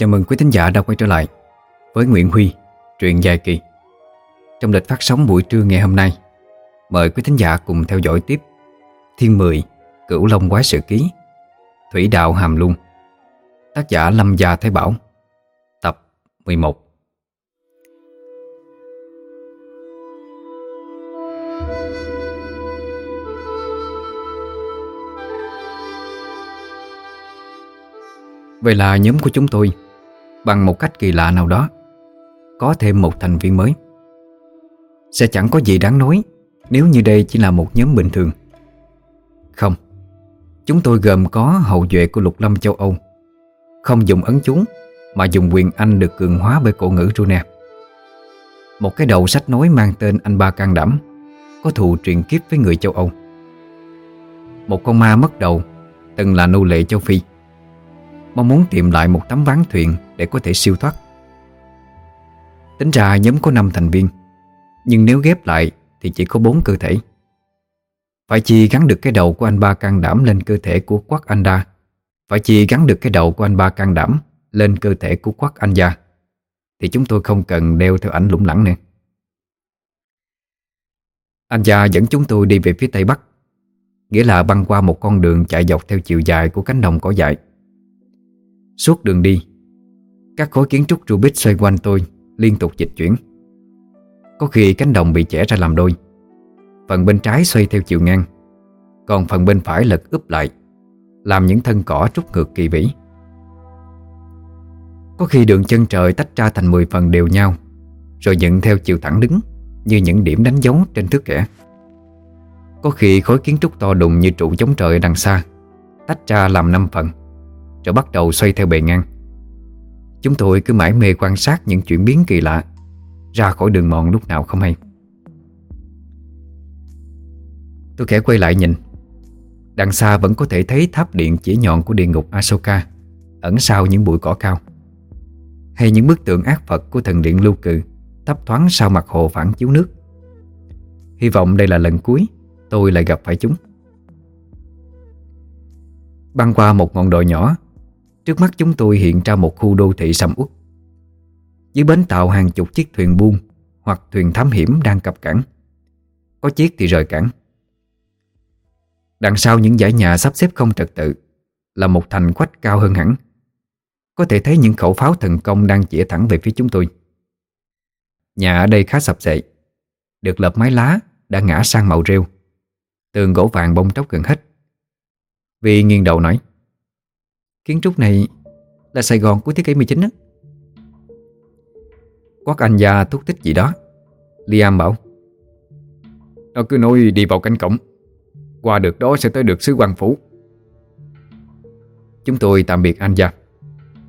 Chào mừng quý thính giả đã quay trở lại với Nguyễn Huy, truyện dài kỳ. Trong lịch phát sóng buổi trưa ngày hôm nay, mời quý thính giả cùng theo dõi tiếp Thiên Mười, Cửu Long Quái Sự Ký, Thủy Đạo Hàm Luân, tác giả Lâm Gia Thái Bảo, tập 11. Vậy là nhóm của chúng tôi Bằng một cách kỳ lạ nào đó. Có thêm một thành viên mới. Sẽ chẳng có gì đáng nói Nếu như đây chỉ là một nhóm bình thường. Không, Chúng tôi gồm có hậu duệ của lục lâm châu Âu. Không dùng ấn chúng Mà dùng quyền Anh được cường hóa bởi cổ ngữ Rune. Một cái đầu sách nói mang tên anh ba can đảm, Có thù truyền kiếp với người châu Âu. Một con ma mất đầu, Từng là nô lệ châu Phi. Mong muốn tìm lại một tấm ván thuyền Để có thể siêu thoát. Tính ra nhóm có 5 thành viên, Nhưng nếu ghép lại Thì chỉ có 4 cơ thể. Phải chi gắn được cái đầu của anh ba can đảm Lên cơ thể của quắc anh đa. Phải chi gắn được cái đầu của anh ba can đảm Lên cơ thể của quắc anh gia. Thì chúng tôi không cần đeo theo ảnh lủng lẳng nữa. Anh gia dẫn chúng tôi đi về phía tây bắc, Nghĩa là băng qua một con đường chạy dọc theo chiều dài của cánh đồng cỏ dại. Suốt đường đi, Các khối kiến trúc Rubik xoay quanh tôi Liên tục dịch chuyển. Có khi cánh đồng bị chẻ ra làm đôi, Phần bên trái xoay theo chiều ngang, Còn phần bên phải lật úp lại, Làm những thân cỏ trút ngược kỳ vĩ. Có khi đường chân trời tách ra thành 10 phần đều nhau, Rồi dựng theo chiều thẳng đứng Như những điểm đánh dấu trên thước kẻ. Có khi khối kiến trúc to đùng như trụ chống trời đằng xa, Tách ra làm 5 phần rồi bắt đầu xoay theo bề ngang. Chúng tôi cứ mãi mê quan sát những chuyển biến kỳ lạ, Ra khỏi đường mòn lúc nào không hay. Tôi khẽ quay lại nhìn. Đằng xa vẫn có thể thấy tháp điện chỉ nhọn của địa ngục Asoka Ẩn sau những bụi cỏ cao. Hay những bức tượng ác Phật của thần điện lưu cự, Thấp thoáng sau mặt hồ phản chiếu nước. Hy vọng đây là lần cuối Tôi lại gặp phải chúng. Băng qua một ngọn đồi nhỏ Trước mắt chúng tôi hiện ra một khu đô thị sầm uất. Dưới bến tàu hàng chục chiếc thuyền buôn Hoặc thuyền thám hiểm đang cập cảng. Có chiếc thì rời cảng. Đằng sau những dãy nhà sắp xếp không trật tự Là một thành quách cao hơn hẳn. Có thể thấy những khẩu pháo thần công đang chĩa thẳng về phía chúng tôi. Nhà ở đây khá sập sệ, Được lợp mái lá đã ngã sang màu rêu Tường gỗ vàng bông tróc gần hết. Vì nghiêng đầu nói Kiến trúc này là Sài Gòn cuối thế kỷ 19 á Quát anh già thúc thích gì đó, Liam bảo. Nó cứ nói đi vào cánh cổng, Qua được đó sẽ tới được xứ quan phủ. Chúng tôi tạm biệt anh già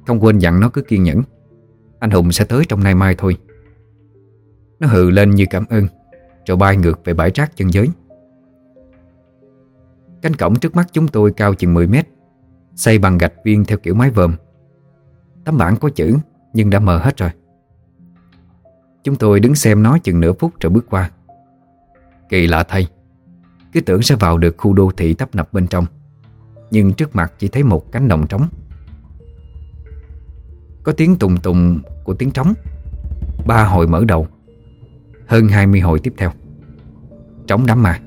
Không quên dặn nó cứ kiên nhẫn. Anh Hùng sẽ tới trong nay mai thôi. Nó hừ lên như cảm ơn, Rồi bay ngược về bãi rác chân giới. Cánh cổng trước mắt chúng tôi cao chừng 10 mét. Xây bằng gạch viên theo kiểu mái vòm. Tấm bảng có chữ, Nhưng đã mờ hết rồi. Chúng tôi đứng xem nó chừng nửa phút rồi bước qua. Kỳ lạ thay, Cứ tưởng sẽ vào được khu đô thị tấp nập bên trong, Nhưng trước mặt chỉ thấy một cánh đồng trống. Có tiếng tùng tùng của tiếng trống. Ba hồi mở đầu, Hơn 20 hồi tiếp theo. Trống đám mà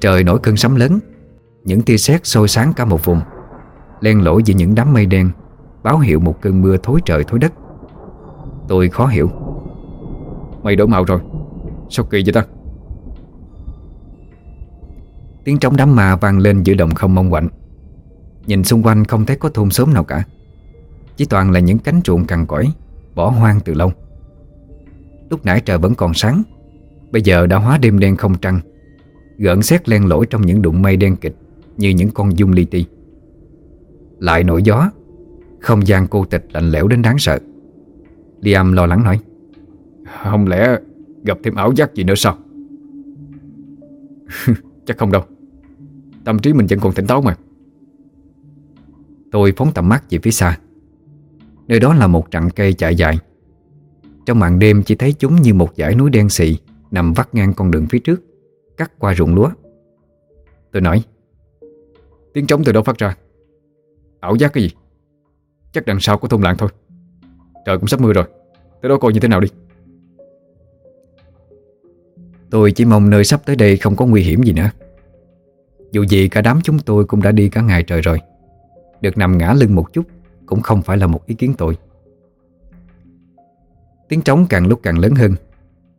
Trời nổi cơn sấm lớn những tia sét sôi sáng cả một vùng, Len lỏi giữa những đám mây đen, Báo hiệu một cơn mưa thối trời thối đất. Tôi khó hiểu. Mây đổi màu rồi, Sao kỳ vậy ta? Tiếng trống đám ma vang lên giữa đồng không mong quạnh. Nhìn xung quanh không thấy có thôn xóm nào cả. Chỉ toàn là những cánh ruộng cằn cõi Bỏ hoang từ lâu. Lúc nãy trời vẫn còn sáng, Bây giờ đã hóa đêm đen không trăng, Gợn xét len lỏi trong những đụng mây đen kịch như những con dung li ti. Lại nổi gió Không gian cô tịch lạnh lẽo đến đáng sợ. Liam lo lắng nói Không lẽ gặp thêm ảo giác gì nữa sao? Chắc không đâu. Tâm trí mình vẫn còn tỉnh táo mà. Tôi phóng tầm mắt về phía xa. Nơi đó là một trận cây chạy dài. Trong màn đêm chỉ thấy chúng như một dải núi đen xị Nằm vắt ngang con đường phía trước Cắt qua ruộng lúa. Tôi nói Tiếng trống từ đâu phát ra? Ảo giác cái gì? Chắc đằng sau có thôn làng thôi. Trời cũng sắp mưa rồi. Tới đó coi như thế nào đi. Tôi chỉ mong nơi sắp tới đây không có nguy hiểm gì nữa. Dù gì cả đám chúng tôi cũng đã đi cả ngày trời rồi. Được nằm ngã lưng một chút Cũng không phải là một ý kiến tội. Tiếng trống càng lúc càng lớn hơn,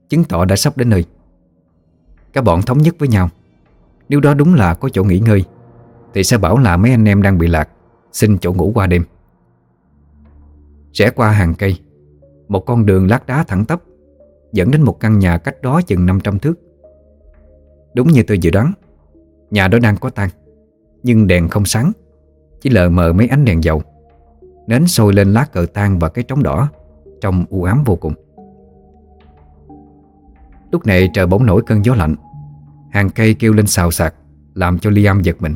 Chứng tỏ đã sắp đến nơi. Các bọn thống nhất với nhau. Nếu đó đúng là có chỗ nghỉ ngơi thì sẽ bảo là mấy anh em đang bị lạc. Xin chỗ ngủ qua đêm. Rẽ qua hàng cây, Một con đường lát đá thẳng tắp, Dẫn đến một căn nhà cách đó chừng 500 thước. Đúng như tôi dự đoán, Nhà đó đang có tan Nhưng đèn không sáng, Chỉ lờ mờ mấy ánh đèn dầu, Nến sôi lên lá cờ tan và cái trống đỏ, Trông u ám vô cùng. Lúc này trời bỗng nổi cơn gió lạnh, Hàng cây kêu lên xào xạc, Làm cho Liam giật mình.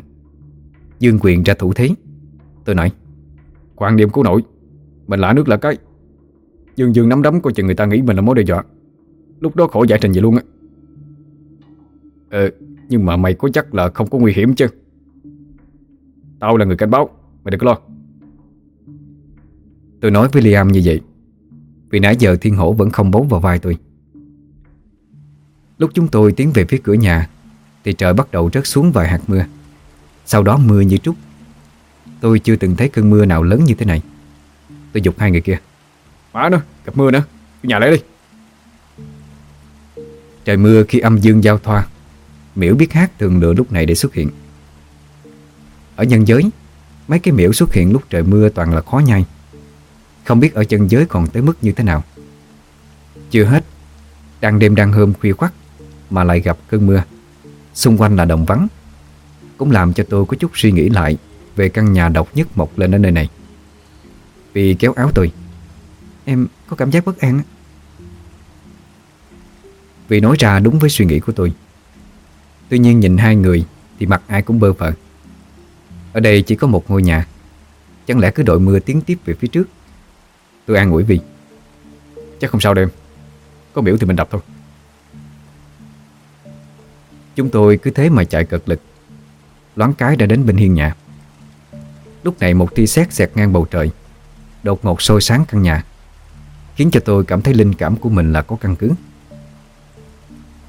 Dương quyền ra thủ thế. Tôi nói, Quan điểm cứu nổi Mình lạ nước là cái. Dương dương nắm đấm, coi chừng người ta nghĩ mình là mối đe dọa. Lúc đó khổ giải trình vậy luôn á. Ờ Nhưng mà mày có chắc là không có nguy hiểm chứ? Tao là người cảnh báo, Mày đừng có lo. Tôi nói với Liam như vậy, Vì nãy giờ thiên hổ vẫn không bấu vào vai tôi. Lúc chúng tôi tiến về phía cửa nhà, Thì trời bắt đầu rớt xuống vài hạt mưa. Sau đó mưa như trút Tôi chưa từng thấy cơn mưa nào lớn như thế này. Tôi dục hai người kia. Má nữa, gặp mưa nữa. Nhà lấy đi. Trời mưa khi âm dương giao thoa. Miễu biết hát thường lựa lúc này để xuất hiện. Ở nhân giới Mấy cái miễu xuất hiện lúc trời mưa toàn là khó nhai. Không biết ở chân giới còn tới mức như thế nào. Chưa hết Đang đêm đang hôm khuya khoắt Mà lại gặp cơn mưa. Xung quanh là đồng vắng cũng làm cho tôi có chút suy nghĩ lại Về căn nhà độc nhất mọc lên ở nơi này. Vì kéo áo tôi, Em có cảm giác bất an Vì nói ra đúng với suy nghĩ của tôi. Tuy nhiên nhìn hai người Thì mặt ai cũng bơ phờ Ở đây chỉ có một ngôi nhà. Chẳng lẽ cứ đội mưa tiến tiếp về phía trước? Tôi an ủi vì, Chắc không sao đâu em. Có biểu thì mình đập thôi. Chúng tôi cứ thế mà chạy cật lực. Loáng cái đã đến bên hiên nhà. Lúc này một tia sét xẹt ngang bầu trời Đột ngột sôi sáng căn nhà Khiến cho tôi cảm thấy linh cảm của mình là có căn cứ.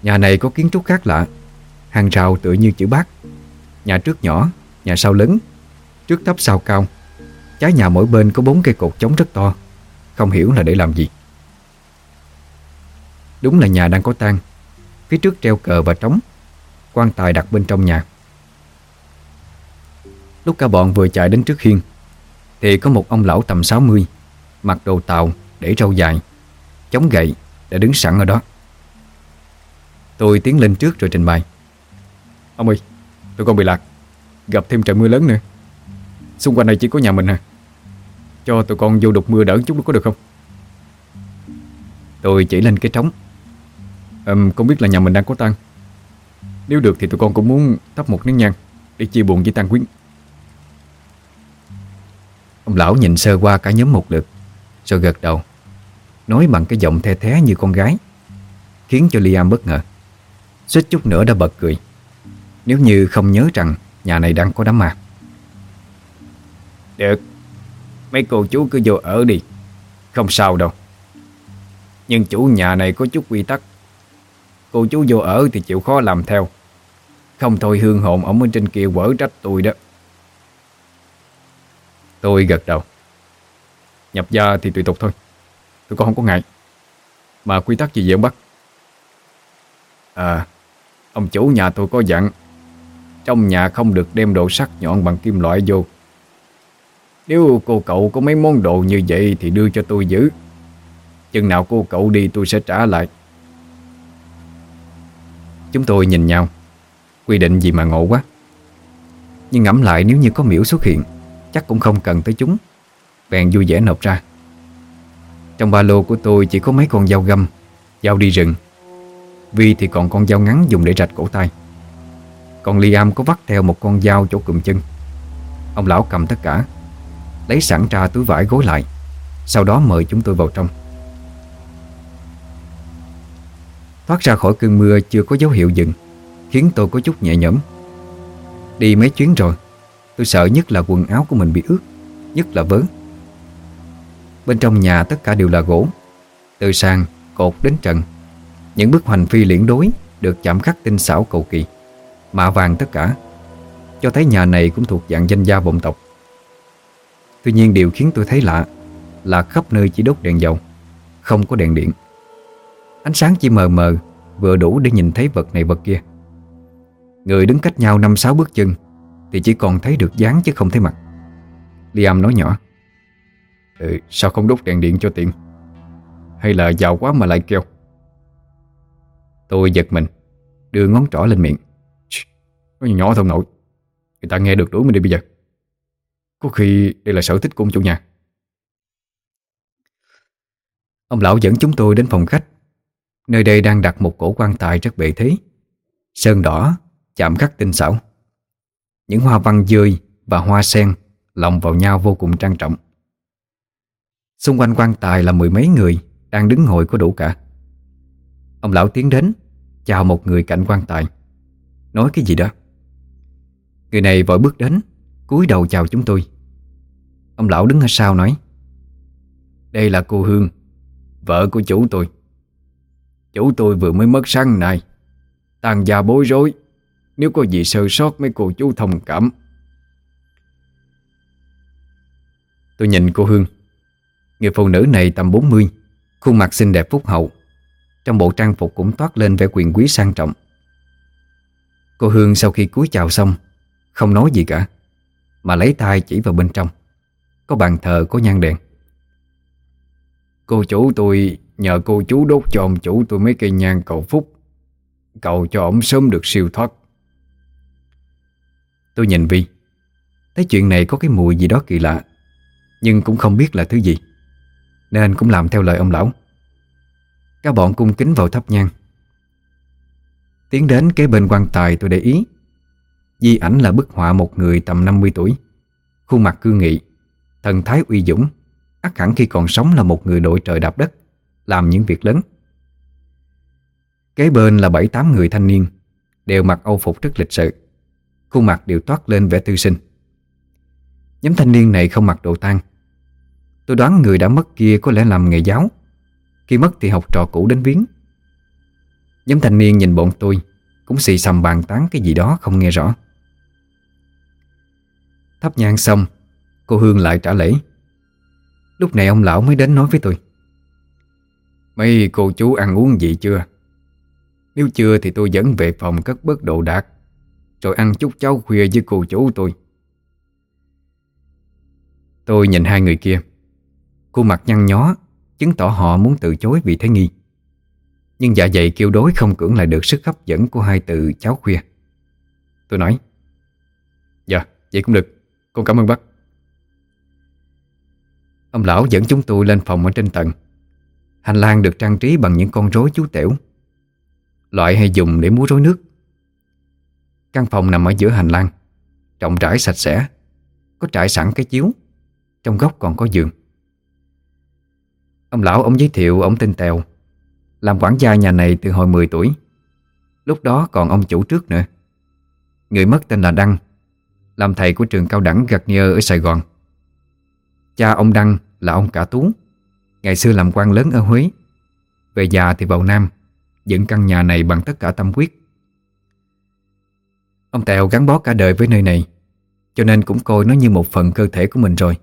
Nhà này có kiến trúc khác lạ Hàng rào tựa như chữ bát. Nhà trước nhỏ, nhà sau lớn Trước thấp sau cao. Trái nhà mỗi bên có bốn cây cột chống rất to Không hiểu là để làm gì. Đúng là nhà đang có tang Phía trước treo cờ và trống quan tài đặt bên trong nhà. Lúc cả bọn vừa chạy đến trước hiên Thì có một ông lão tầm 60 Mặc đồ tàu để râu dài Chống gậy đã đứng sẵn ở đó. Tôi tiến lên trước rồi trình bày. Ông ơi Tụi con bị lạc Gặp thêm trời mưa lớn nữa. Xung quanh này chỉ có nhà mình à. Cho tụi con vô đục mưa đỡ chút có được không? Tôi chỉ lên cái trống. Um, Con biết là nhà mình đang có tăng Nếu được thì tụi con cũng muốn thắp một nén nhang Để chia buồn với tăng quyến. Ông lão nhìn sơ qua cả nhóm một lượt, Rồi gật đầu, Nói bằng cái giọng the thé như con gái, Khiến cho Liam bất ngờ. Suýt chút nữa đã bật cười. Nếu như không nhớ rằng Nhà này đang có đám ma. Được, Mấy cô chú cứ vô ở đi, Không sao đâu. Nhưng chủ nhà này có chút quy tắc. Cô chú vô ở thì chịu khó làm theo. Không thôi hương hồn Ông ở trên kia quở trách tôi đó. Tôi gật đầu. Nhập gia thì tùy tục thôi. Tôi cũng không có ngại. Mà quy tắc gì vậy ông Bắc? À Ông chủ nhà tôi có dặn, Trong nhà không được đem đồ sắc nhọn bằng kim loại vô. Nếu cô cậu có mấy món đồ như vậy Thì đưa cho tôi giữ. Chừng nào cô cậu đi tôi sẽ trả lại. Chúng tôi nhìn nhau. Quy định gì mà ngộ quá. Nhưng ngẫm lại nếu như có miễu xuất hiện Chắc cũng không cần tới chúng. Bèn vui vẻ nộp ra. Trong ba lô của tôi chỉ có mấy con dao găm, Dao đi rừng. Vi thì còn con dao ngắn dùng để rạch cổ tay. Còn Liam có vắt theo một con dao chỗ cụm chân. Ông lão cầm tất cả, Lấy sẵn ra túi vải gối lại, Sau đó mời chúng tôi vào trong. Thoát ra khỏi cơn mưa chưa có dấu hiệu dừng, Khiến tôi có chút nhẹ nhõm. Đi mấy chuyến rồi Tôi sợ nhất là quần áo của mình bị ướt Nhất là vớ. Bên trong nhà tất cả đều là gỗ. Từ sàn, cột đến trần Những bức hoành phi liễn đối Được chạm khắc tinh xảo cầu kỳ Mạ vàng tất cả. Cho thấy nhà này cũng thuộc dạng danh gia vọng tộc. Tuy nhiên điều khiến tôi thấy lạ Là khắp nơi chỉ đốt đèn dầu Không có đèn điện. Ánh sáng chỉ mờ mờ Vừa đủ để nhìn thấy vật này vật kia. Người đứng cách nhau năm sáu bước chân thì chỉ còn thấy được dáng chứ không thấy mặt. Liam nói nhỏ. Ừ, Sao không đốt đèn điện cho tiện? Hay là giàu quá mà lại kêu? Tôi giật mình Đưa ngón trỏ lên miệng. Có nhỏ thông nội. Người ta nghe được đuổi mình đi bây giờ. Có khi đây là sở thích của ông chủ nhà. Ông lão dẫn chúng tôi đến phòng khách. Nơi đây đang đặt một cổ quan tài rất bệ thế. Sơn đỏ Chạm khắc tinh xảo. Những hoa văn dươi và hoa sen Lồng vào nhau vô cùng trang trọng. Xung quanh quan tài là mười mấy người Đang đứng ngồi có đủ cả. Ông lão tiến đến, Chào một người cạnh quan tài. Nói cái gì đó? Người này vội bước đến, cúi đầu chào chúng tôi. Ông lão đứng ở sau nói, Đây là cô Hương, Vợ của chủ tôi. Chủ tôi vừa mới mất sáng nay, Tàn già bối rối nếu có gì sơ sót mấy cô chú thông cảm. Tôi nhìn cô Hương. Người phụ nữ này tầm 40 Khuôn mặt xinh đẹp phúc hậu. Trong bộ trang phục cũng toát lên vẻ quyền quý sang trọng. Cô Hương sau khi cúi chào xong, Không nói gì cả, Mà lấy tay chỉ vào bên trong. Có bàn thờ, có nhang đèn. Cô chủ tôi nhờ cô chú đốt cho ông chủ tôi mấy cây nhang cầu phúc. Cầu cho ông sớm được siêu thoát. Tôi nhìn Vi. Thấy chuyện này có cái mùi gì đó kỳ lạ, Nhưng cũng không biết là thứ gì, Nên cũng làm theo lời ông lão. Các bọn cung kính vào thắp nhang. Tiến đến kế bên quan tài tôi để ý. Di ảnh là bức họa một người tầm 50 tuổi, Khuôn mặt cương nghị, Thần thái uy dũng ắt hẳn khi còn sống là một người đội trời đạp đất, Làm những việc lớn. Kế bên là bảy tám người thanh niên, Đều mặc âu phục rất lịch sự. Khuôn mặt đều toát lên vẻ tư sinh. Nhóm thanh niên này không mặc đồ tang. Tôi đoán người đã mất kia có lẽ làm nghề giáo. Khi mất thì học trò cũ đến viếng. Nhóm thanh niên nhìn bọn tôi, Cũng xì xầm bàn tán cái gì đó không nghe rõ. Thắp nhang xong, Cô Hương lại trả lễ. Lúc này ông lão mới đến nói với tôi. Mấy cô chú ăn uống gì chưa? Nếu chưa thì tôi dẫn về phòng cất bớt đồ đạc. Rồi ăn chút cháo khuya với cô chủ tôi. Tôi nhìn hai người kia. Khuôn mặt nhăn nhó Chứng tỏ họ muốn từ chối vì thấy nghi. Nhưng dạ dày kêu đối không cưỡng lại được sức hấp dẫn của hai từ cháo khuya. Tôi nói Dạ, vậy cũng được. Con cảm ơn bác. Ông lão dẫn chúng tôi lên phòng ở trên tầng. Hành lang được trang trí bằng những con rối chú tểu Loại hay dùng để múa rối nước. Căn phòng nằm ở giữa hành lang. Rộng rãi sạch sẽ. Có trải sẵn cái chiếu. Trong góc còn có giường. Ông lão, ông giới thiệu ông tên Tèo, Làm quản gia nhà này từ hồi 10 tuổi. Lúc đó còn ông chủ trước nữa. Người mất tên là Đăng, Làm thầy của trường cao đẳng Garnier ở Sài Gòn. Cha ông Đăng là ông cả Tú, Ngày xưa làm quan lớn ở Huế. Về già thì vào Nam, Dựng căn nhà này bằng tất cả tâm huyết. Ông Tèo gắn bó cả đời với nơi này, Cho nên cũng coi nó như một phần cơ thể của mình rồi.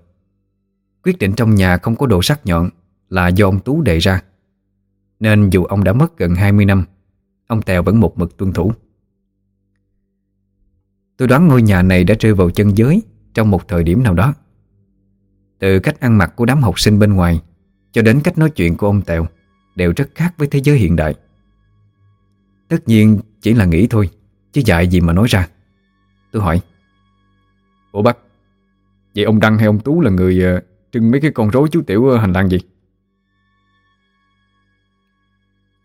Quyết định trong nhà không có đồ sắc nhọn Là do ông Tú đề ra. Nên dù ông đã mất gần 20 năm, Ông Tèo vẫn một mực tuân thủ. Tôi đoán ngôi nhà này đã rơi vào chân giới Trong một thời điểm nào đó. Từ cách ăn mặc của đám học sinh bên ngoài Cho đến cách nói chuyện của ông Tèo Đều rất khác với thế giới hiện đại. Tất nhiên chỉ là nghĩ thôi. Chứ dạy gì mà nói ra Tôi hỏi, Ủa bác, Vậy ông Đăng hay ông Tú là người ờ, trưng mấy cái con rối chú tiểu hành lang gì?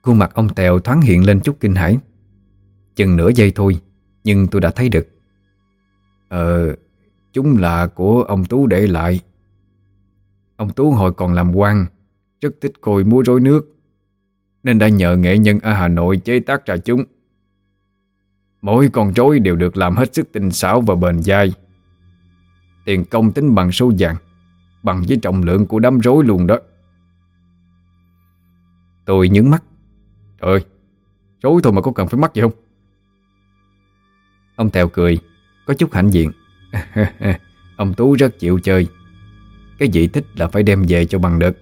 Khuôn mặt ông Tèo thoáng hiện lên chút kinh hãi Chừng nửa giây thôi, Nhưng tôi đã thấy được Ờ Chúng là của ông Tú để lại Ông Tú hồi còn làm quan, Rất thích coi múa rối nước, nên đã nhờ nghệ nhân ở Hà Nội chế tác ra chúng. Mỗi con rối đều được làm hết sức tinh xảo và bền dai. Tiền công tính bằng số vàng, Bằng với trọng lượng của đám rối luôn đó. Tôi nhướng mắt. Trời ơi Rối thôi mà có cần phải mắc gì không? Ông Tèo cười Có chút hãnh diện. Ông Tú rất chịu chơi. Cái gì thích là phải đem về cho bằng được.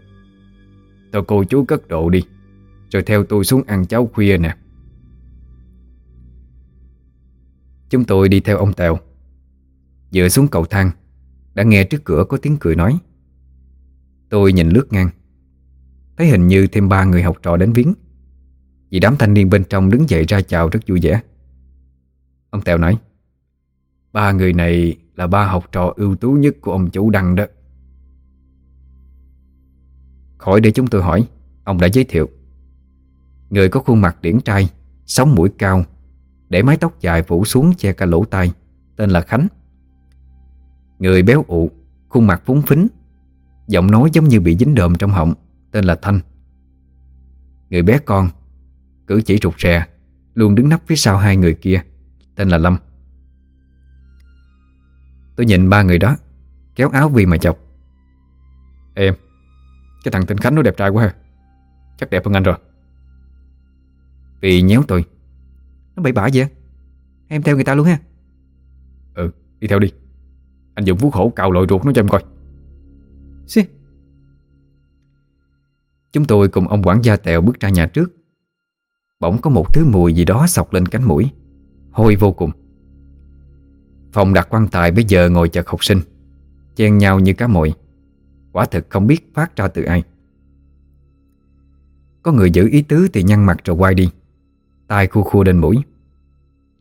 Thôi cô chú cất độ đi Rồi theo tôi xuống ăn cháo khuya nè. Chúng tôi đi theo ông Tèo. Dựa xuống cầu thang, Đã nghe trước cửa có tiếng cười nói. Tôi nhìn lướt ngang, Thấy hình như thêm ba người học trò đến viếng. Vì đám thanh niên bên trong đứng dậy ra chào rất vui vẻ. Ông Tèo nói, Ba người này là ba học trò ưu tú nhất của ông chủ Đăng đó. Khỏi để chúng tôi hỏi, Ông đã giới thiệu, Người có khuôn mặt điển trai, Sống mũi cao để mái tóc dài phủ xuống che cả lỗ tai, Tên là Khánh. Người béo ụ, Khuôn mặt phúng phính, Giọng nói giống như bị dính đờm trong họng, Tên là Thanh. Người bé con, Cử chỉ rụt rè, Luôn đứng nấp phía sau hai người kia, Tên là Lâm. Tôi nhìn ba người đó, Kéo áo vì mà chọc. Em, Cái thằng tên Khánh nó đẹp trai quá ha, Chắc đẹp hơn anh rồi. Vì nhéo tôi nó bậy bạ vậy Em theo người ta luôn ha. Ừ đi theo đi. Anh dùng vuốt hổ cào lội ruột nó cho em coi. Xí. Chúng tôi cùng ông quản gia tèo bước ra nhà trước. Bỗng có một thứ mùi gì đó sọc lên cánh mũi. Hôi vô cùng. Phòng đặt quan tài bây giờ ngồi chật học sinh. Chen nhau như cá mồi. Quả thực không biết phát ra từ ai. Có người giữ ý tứ thì nhăn mặt rồi quay đi tay khu khu lên mũi.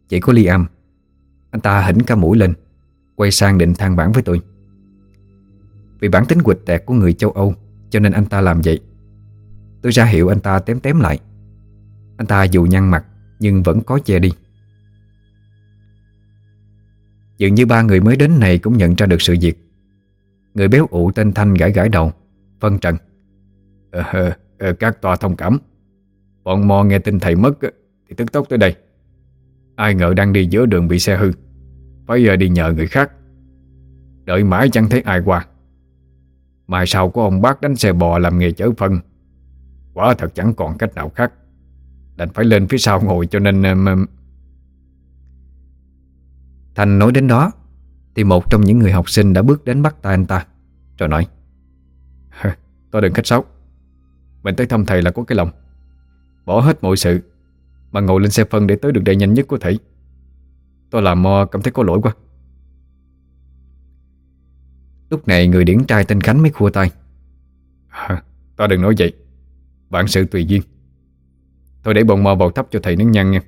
Chỉ có Liam Anh ta hỉnh cả mũi lên Quay sang định than bản với tôi. Vì bản tính quịch tẹt của người châu Âu Cho nên anh ta làm vậy. Tôi ra hiệu anh ta tém tém lại. Anh ta dù nhăn mặt Nhưng vẫn có che đi. Dường như ba người mới đến này cũng nhận ra được sự việc. Người béo ụ tên Thanh gãi gãi đầu Phân trần. Ờ, ờ, Các tòa thông cảm. Bọn mò nghe tin thầy mất thì tức tốc tới đây. Ai ngờ đang đi giữa đường bị xe hư. Phải giờ đi nhờ người khác. Đợi mãi chẳng thấy ai qua. Mai sau có ông bác đánh xe bò làm nghề chở phân. Quả thật chẳng còn cách nào khác. Đành phải lên phía sau ngồi cho nên um... Thành nói đến đó Thì một trong những người học sinh đã bước đến bắt tay anh ta. Rồi nói Tôi đừng khách sáo. Mình tới thăm thầy là có cái lòng. Bỏ hết mọi sự mà ngồi lên xe phân để tới được đây nhanh nhất có thể Tôi làm mò cảm thấy có lỗi quá. Lúc này người điển trai tên Khánh mới khua tay. À, Ta đừng nói vậy. Bản sự tùy duyên. Tôi để bọn mò vào thấp cho thầy nướng nhăn nha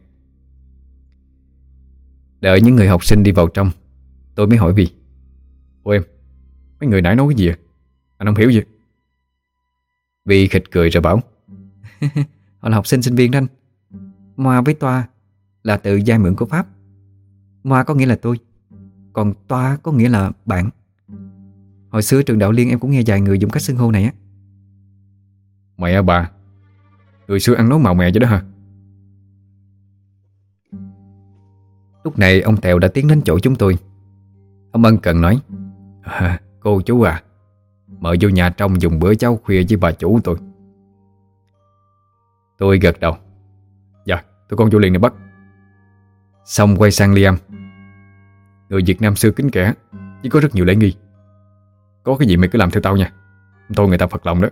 Đợi những người học sinh đi vào trong Tôi mới hỏi vì Ô em Mấy người nãy nói cái gì à Anh không hiểu gì Vì khịch cười rồi bảo. Họ là học sinh sinh viên đó anh. Moa với Toa là từ giai mượn của Pháp. Moa có nghĩa là tôi Còn Toa có nghĩa là bạn. Hồi xưa trường đạo liên em cũng nghe vài người dùng cách xưng hô này á. Mẹ bà Người xưa ăn nói màu mè chứ đó hả? Lúc này ông Tèo đã tiến đến chỗ chúng tôi. Ông Ân cần nói à, Cô chú à Mời vô nhà trong dùng bữa cháo khuya với bà chủ tôi. Tôi gật đầu Tụi tôi con vô liền này bắt. Xong quay sang Liam. Người Việt Nam xưa kính kẻ, Chỉ có rất nhiều lễ nghi. Có cái gì mày cứ làm theo tao nha. Thôi người ta phật lòng đó.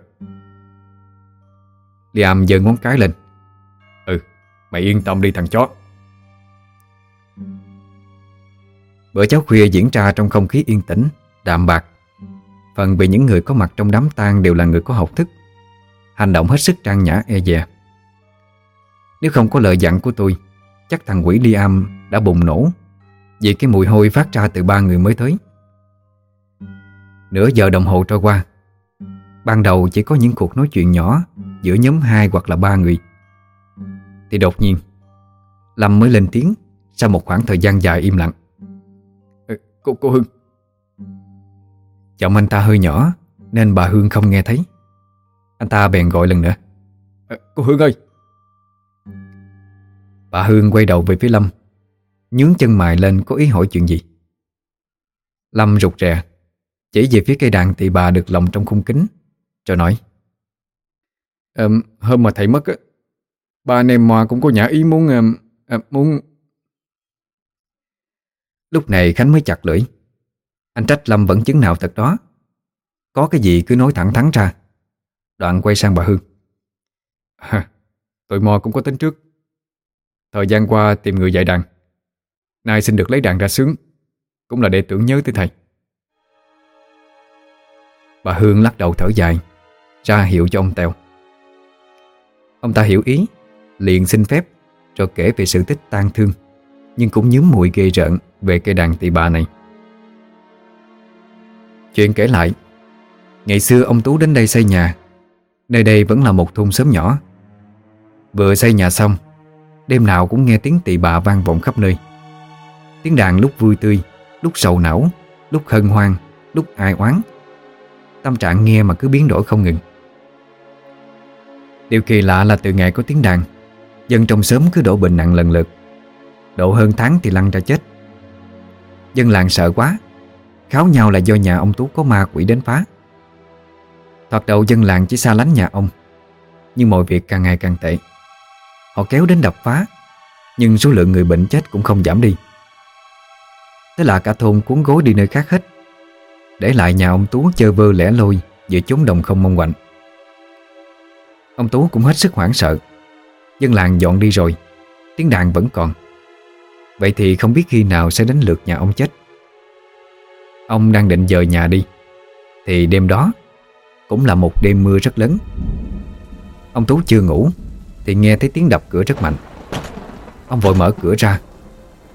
Liam giơ ngón cái lên. Ừ Mày yên tâm đi thằng chó. Bữa cháu khuya diễn ra trong không khí yên tĩnh, Đạm bạc. Phần vì những người có mặt trong đám tang Đều là người có học thức. Hành động hết sức trang nhã e dè. Nếu không có lời dặn của tôi Chắc thằng quỷ Liam đã bùng nổ. Vì cái mùi hôi phát ra từ ba người mới tới. Nửa giờ đồng hồ trôi qua. Ban đầu chỉ có những cuộc nói chuyện nhỏ Giữa nhóm hai hoặc là ba người. Thì đột nhiên Lâm mới lên tiếng Sau một khoảng thời gian dài im lặng. Ừ, Cô, cô Hương. Giọng anh ta hơi nhỏ Nên bà Hương không nghe thấy. Anh ta bèn gọi lần nữa. À, Cô Hương ơi Bà Hương quay đầu về phía Lâm. Nhướng chân mày lên có ý hỏi chuyện gì? Lâm rụt rè. Chỉ về phía cây đàn tỳ bà được lồng trong khung kính Rồi nói. Um, Hôm mà thầy mất á Ba anh em mà cũng có nhã ý muốn um, Muốn Lúc này Khánh mới chặt lưỡi. Anh trách Lâm vẫn chứng nào thật đó. Có cái gì cứ nói thẳng thắn ra. Đoạn quay sang bà Hương. À, Tụi mò cũng có tính trước Thời gian qua tìm người dạy đàn. Nay xin được lấy đàn ra sướng, Cũng là để tưởng nhớ tới thầy. Bà Hương lắc đầu thở dài, Ra hiệu cho ông Tèo. Ông ta hiểu ý, Liền xin phép Rồi kể về sự tích tan thương, Nhưng cũng nhướng mùi ghê rợn Về cây đàn tỳ bà này. Chuyện kể lại, Ngày xưa ông Tú đến đây xây nhà. Nơi đây vẫn là một thôn xóm nhỏ. Vừa xây nhà xong Đêm nào cũng nghe tiếng tỳ bà vang vọng khắp nơi. Tiếng đàn lúc vui tươi, Lúc sầu não, Lúc hân hoan, Lúc ai oán. Tâm trạng nghe mà cứ biến đổi không ngừng. Điều kỳ lạ là từ ngày có tiếng đàn, Dân trong xóm cứ đổ bệnh nặng lần lượt. Độ hơn tháng thì lăn ra chết. Dân làng sợ quá, Kháo nhau là do nhà ông Tú có ma quỷ đến phá. Thoạt đầu dân làng chỉ xa lánh nhà ông, Nhưng mọi việc càng ngày càng tệ. Họ kéo đến đập phá, Nhưng số lượng người bệnh chết cũng không giảm đi. Thế là cả thôn cuốn gối đi nơi khác hết, Để lại nhà ông Tú chơi vơ lẻ lôi Giữa chốn đồng không mong quạnh. Ông Tú cũng hết sức hoảng sợ, Dân làng dọn đi rồi, Tiếng đàn vẫn còn. Vậy thì không biết khi nào sẽ đến lượt nhà ông chết. Ông đang định dời nhà đi, Thì đêm đó Cũng là một đêm mưa rất lớn. Ông Tú chưa ngủ thì nghe thấy tiếng đập cửa rất mạnh. Ông vội mở cửa ra,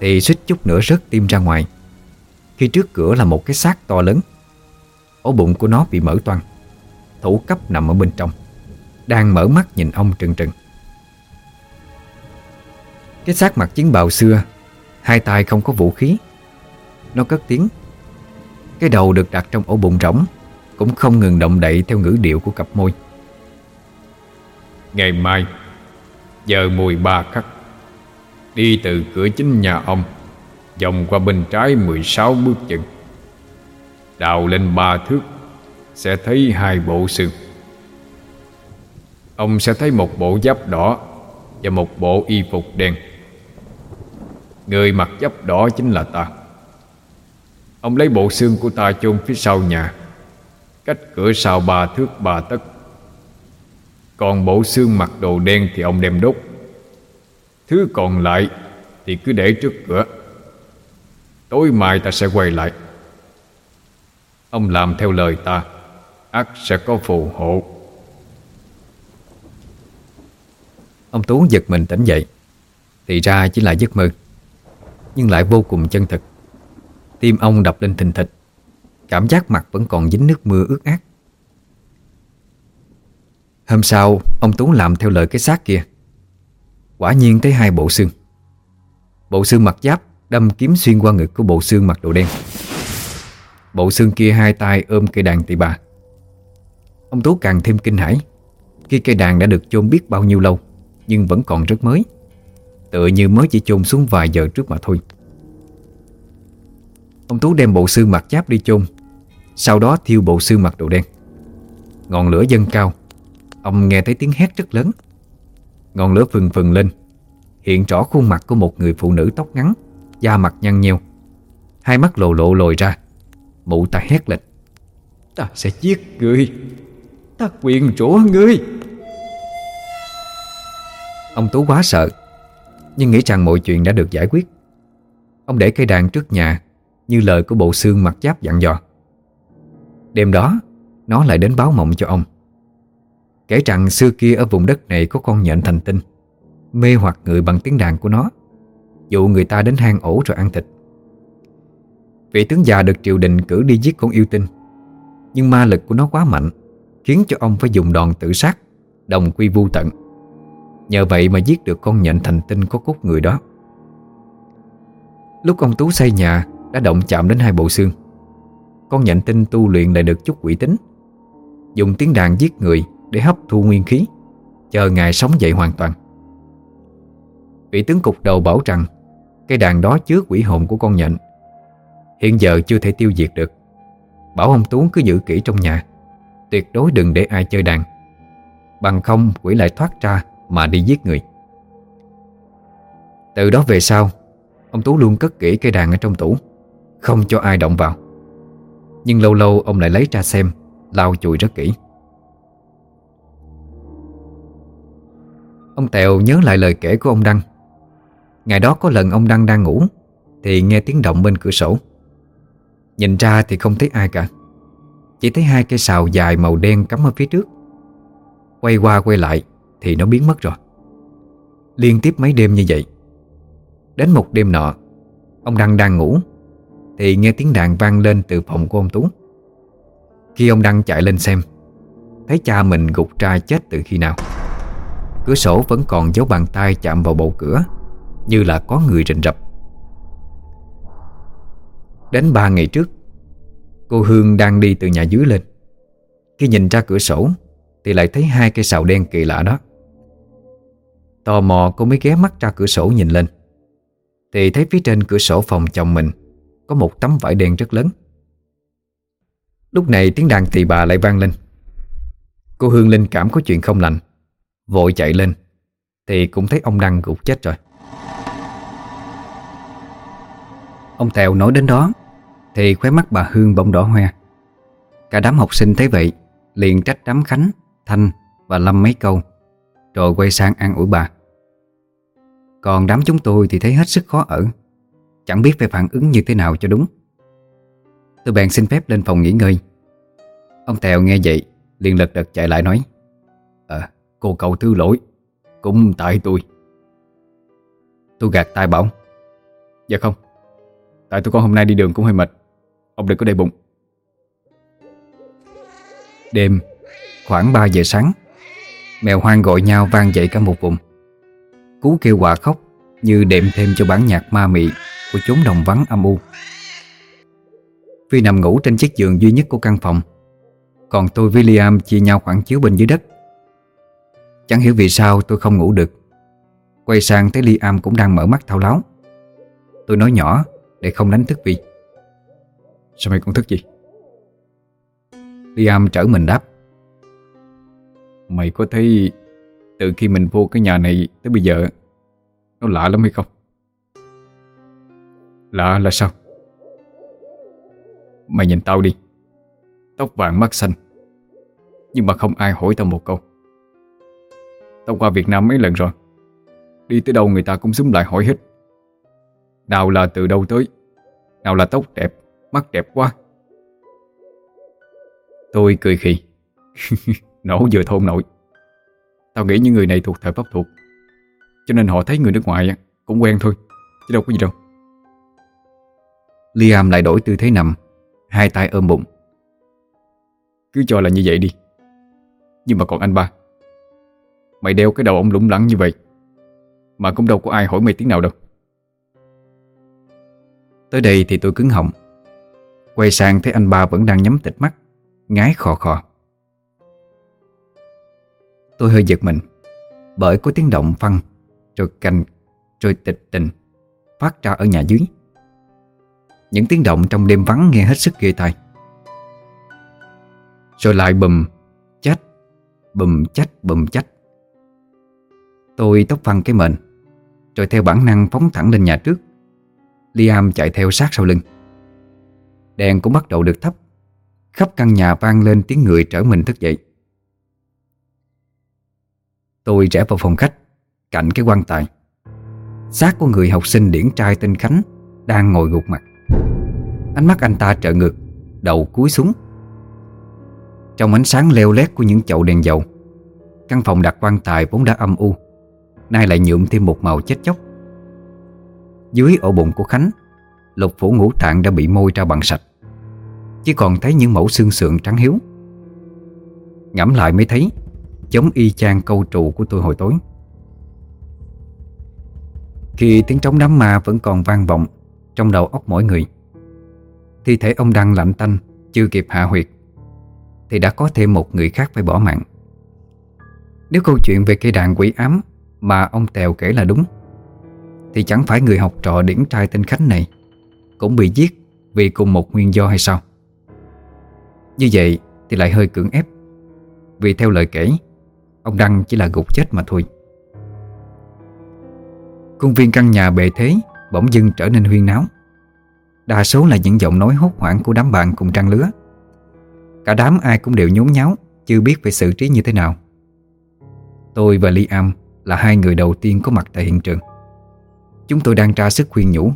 Thì suýt chút nữa rớt tim ra ngoài. Khi trước cửa là một cái xác to lớn, Ổ bụng của nó bị mở toang. Thủ cấp nằm ở bên trong, Đang mở mắt nhìn ông trừng trừng. Cái xác mặt chiến bào xưa, Hai tay không có vũ khí. Nó cất tiếng. Cái đầu được đặt trong ổ bụng rỗng, Cũng không ngừng động đậy theo ngữ điệu của cặp môi. Ngày mai Giờ mùi ba khắc. Đi từ cửa chính nhà ông, Vòng qua bên trái 16 bước chân. Đào lên ba thước, Sẽ thấy hai bộ xương Ông sẽ thấy một bộ giáp đỏ Và một bộ y phục đen. Người mặc giáp đỏ chính là ta. Ông lấy bộ xương của ta chôn phía sau nhà. Cách cửa sau ba thước ba tấc. Còn bộ xương mặc đồ đen thì ông đem đốt. Thứ còn lại thì cứ để trước cửa. Tối mai ta sẽ quay lại. Ông làm theo lời ta ắt sẽ có phù hộ. Ông Tú giật mình tỉnh dậy. Thì ra chỉ là giấc mơ, Nhưng lại vô cùng chân thực. Tim ông đập lên thình thịch. Cảm giác mặt vẫn còn dính nước mưa ướt át. Hôm sau, Ông Tú làm theo lời cái xác kia. Quả nhiên thấy hai bộ xương. Bộ xương mặc giáp Đâm kiếm xuyên qua ngực của bộ xương mặc đồ đen. Bộ xương kia hai tay ôm cây đàn tỳ bà. Ông Tú càng thêm kinh hãi, Khi cây đàn đã được chôn biết bao nhiêu lâu, Nhưng vẫn còn rất mới. Tựa như mới chỉ chôn xuống vài giờ trước mà thôi. Ông Tú đem bộ xương mặc giáp đi chôn, Sau đó thiêu bộ xương mặc đồ đen. Ngọn lửa dâng cao Ông nghe thấy tiếng hét rất lớn. Ngọn lửa phừng phừng lên. Hiện rõ khuôn mặt của một người phụ nữ tóc ngắn, Da mặt nhăn nheo. Hai mắt lộ lộ lồi ra. Mụ ta hét lên. Ta sẽ giết ngươi Ta quyền rủa ngươi. Ông Tú quá sợ, Nhưng nghĩ rằng mọi chuyện đã được giải quyết. Ông để cây đàn trước nhà, Như lời của bộ xương mặt giáp dặn dò. Đêm đó, Nó lại đến báo mộng cho ông. Kể rằng xưa kia ở vùng đất này Có con nhện thành tinh, Mê hoặc người bằng tiếng đàn của nó, Dụ người ta đến hang ổ rồi ăn thịt. Vị tướng già được triều đình cử đi giết con yêu tinh, Nhưng ma lực của nó quá mạnh, Khiến cho ông phải dùng đòn tự sát, Đồng quy vu tận. Nhờ vậy mà giết được con nhện thành tinh có cốt người đó. Lúc ông Tú xây nhà, Đã động chạm đến hai bộ xương. Con nhện tinh tu luyện lại được chút quỷ tính. Dùng tiếng đàn giết người để hấp thu nguyên khí, Chờ ngài sống dậy hoàn toàn. Vị tướng cục đầu bảo rằng Cây đàn đó chứa quỷ hồn của con nhện. Hiện giờ chưa thể tiêu diệt được. Bảo ông Tú cứ giữ kỹ trong nhà, Tuyệt đối đừng để ai chơi đàn. Bằng không, quỷ lại thoát ra Mà đi giết người. Từ đó về sau, Ông Tú luôn cất kỹ cây đàn ở trong tủ, Không cho ai động vào. Nhưng lâu lâu ông lại lấy ra xem, Lau chùi rất kỹ. Ông Tèo nhớ lại lời kể của ông Đăng. Ngày đó có lần ông Đăng đang ngủ, Thì nghe tiếng động bên cửa sổ. Nhìn ra thì không thấy ai cả. Chỉ thấy hai cây sào dài màu đen cắm ở phía trước. Quay qua quay lại Thì nó biến mất rồi. Liên tiếp mấy đêm như vậy. Đến một đêm nọ, Ông Đăng đang ngủ, Thì nghe tiếng đàn vang lên từ phòng của ông Tú. Khi ông Đăng chạy lên xem, Thấy cha mình gục trai chết từ khi nào. Cửa sổ vẫn còn dấu bàn tay chạm vào bầu cửa, Như là có người rình rập. Đến ba ngày trước, Cô Hương đang đi từ nhà dưới lên. Khi nhìn ra cửa sổ, Thì lại thấy hai cây sào đen kỳ lạ đó. Tò mò, cô mới ghé mắt ra cửa sổ nhìn lên. Thì thấy phía trên cửa sổ phòng chồng mình Có một tấm vải đen rất lớn. Lúc này tiếng đàn tỳ bà lại vang lên. Cô Hương linh cảm có chuyện không lành. Vội chạy lên. Thì cũng thấy ông Đăng gục chết rồi. Ông Tèo nói đến đó Thì khóe mắt bà Hương bỗng đỏ hoe. Cả đám học sinh thấy vậy Liền trách đám Khánh, Thanh và Lâm mấy câu Rồi quay sang ăn ủi bà. Còn đám chúng tôi thì thấy hết sức khó ở Chẳng biết phải phản ứng như thế nào cho đúng. Tôi bèn xin phép lên phòng nghỉ ngơi. Ông Tèo nghe vậy liền lật đật chạy lại nói Ờ, cô cậu thứ lỗi, Cũng tại tôi. Tôi gạt tay bảo. Dạ không, Tại tụi con hôm nay đi đường cũng hơi mệt. Ông đừng có đầy bụng. Đêm, Khoảng 3 giờ sáng, Mèo hoang gọi nhau vang dậy cả một vùng. Cú kêu quả khóc Như đệm thêm cho bản nhạc ma mị Của chốn đồng vắng âm u. Phi nằm ngủ trên chiếc giường duy nhất của căn phòng. Còn tôi với Liam chia nhau khoảng chiếu bên dưới đất. Chẳng hiểu vì sao tôi không ngủ được. Quay sang thấy Liam cũng đang mở mắt thao láo. Tôi nói nhỏ để không đánh thức Vi Sao mày còn thức gì Liam trở mình đáp. Mày có thấy Từ khi mình vô cái nhà này Tới bây giờ, Nó lạ lắm hay không? Lạ là sao? Mày nhìn tao đi. Tóc vàng mắt xanh. Nhưng mà không ai hỏi tao một câu. Tao qua Việt Nam mấy lần rồi. Đi tới đâu người ta cũng xúm lại hỏi hết. Nào là từ đâu tới, Nào là tóc đẹp, Mắt đẹp quá. Tôi cười khì. Nổ vừa thôn nổi. Tao nghĩ những người này thuộc thời pháp thuộc. Cho nên họ thấy người nước ngoài Cũng quen thôi, Chứ đâu có gì đâu. Liam lại đổi tư thế nằm, Hai tay ôm bụng. Cứ cho là như vậy đi. Nhưng mà còn anh ba. Mày đeo cái đầu ông lủng lẳng như vậy, Mà cũng đâu có ai hỏi mày tiếng nào đâu. Tới đây thì tôi cứng họng, Quay sang thấy anh ba vẫn đang nhắm tịch mắt, Ngái khò khò. Tôi hơi giật mình, Bởi có tiếng động phăng Rồi cành, Rồi tịch tình, Phát ra ở nhà dưới. Những tiếng động trong đêm vắng nghe hết sức ghê tai. Rồi lại bùm Chách Bùm chách bùm chách. Tôi tóc văng cái mền, Rồi theo bản năng phóng thẳng lên nhà trước. Liam chạy theo sát sau lưng. Đèn cũng bắt đầu được thấp Khắp căn nhà vang lên tiếng người trở mình thức dậy. Tôi rẽ vào phòng khách, Cạnh cái quan tài. Xác của người học sinh điển trai tên Khánh Đang ngồi gục mặt. Ánh mắt anh ta trợ ngược, Đầu cúi xuống. Trong ánh sáng leo lét của những chậu đèn dầu, Căn phòng đặt quan tài vốn đã âm u. Nay lại nhuộm thêm một màu chết chóc. Dưới ổ bụng của Khánh, Lục phủ ngũ tạng đã bị môi ra bằng sạch. Chỉ còn thấy những mẫu xương sườn trắng hiếu. Ngẫm lại mới thấy, Giống y chang câu trụ của tôi hồi tối. Khi tiếng trống đám ma vẫn còn vang vọng Trong đầu óc mỗi người, Thi thể ông Đăng lạnh tanh, Chưa kịp hạ huyệt, Thì đã có thêm một người khác phải bỏ mạng. Nếu câu chuyện về cây đàn quỷ ám mà ông Tèo kể là đúng. Thì chẳng phải người học trò điển trai tên Khánh này Cũng bị giết Vì cùng một nguyên do hay sao? Như vậy thì lại hơi cưỡng ép. Vì theo lời kể, Ông Đăng chỉ là gục chết mà thôi. Công viên căn nhà bề thế Bỗng dưng trở nên huyên náo. Đa số là những giọng nói hốt hoảng Của đám bạn cùng trang lứa. Cả đám ai cũng đều nhốn nháo, Chưa biết phải xử trí như thế nào. Tôi và Liam là hai người đầu tiên có mặt tại hiện trường. Chúng tôi đang tra sức khuyên nhủ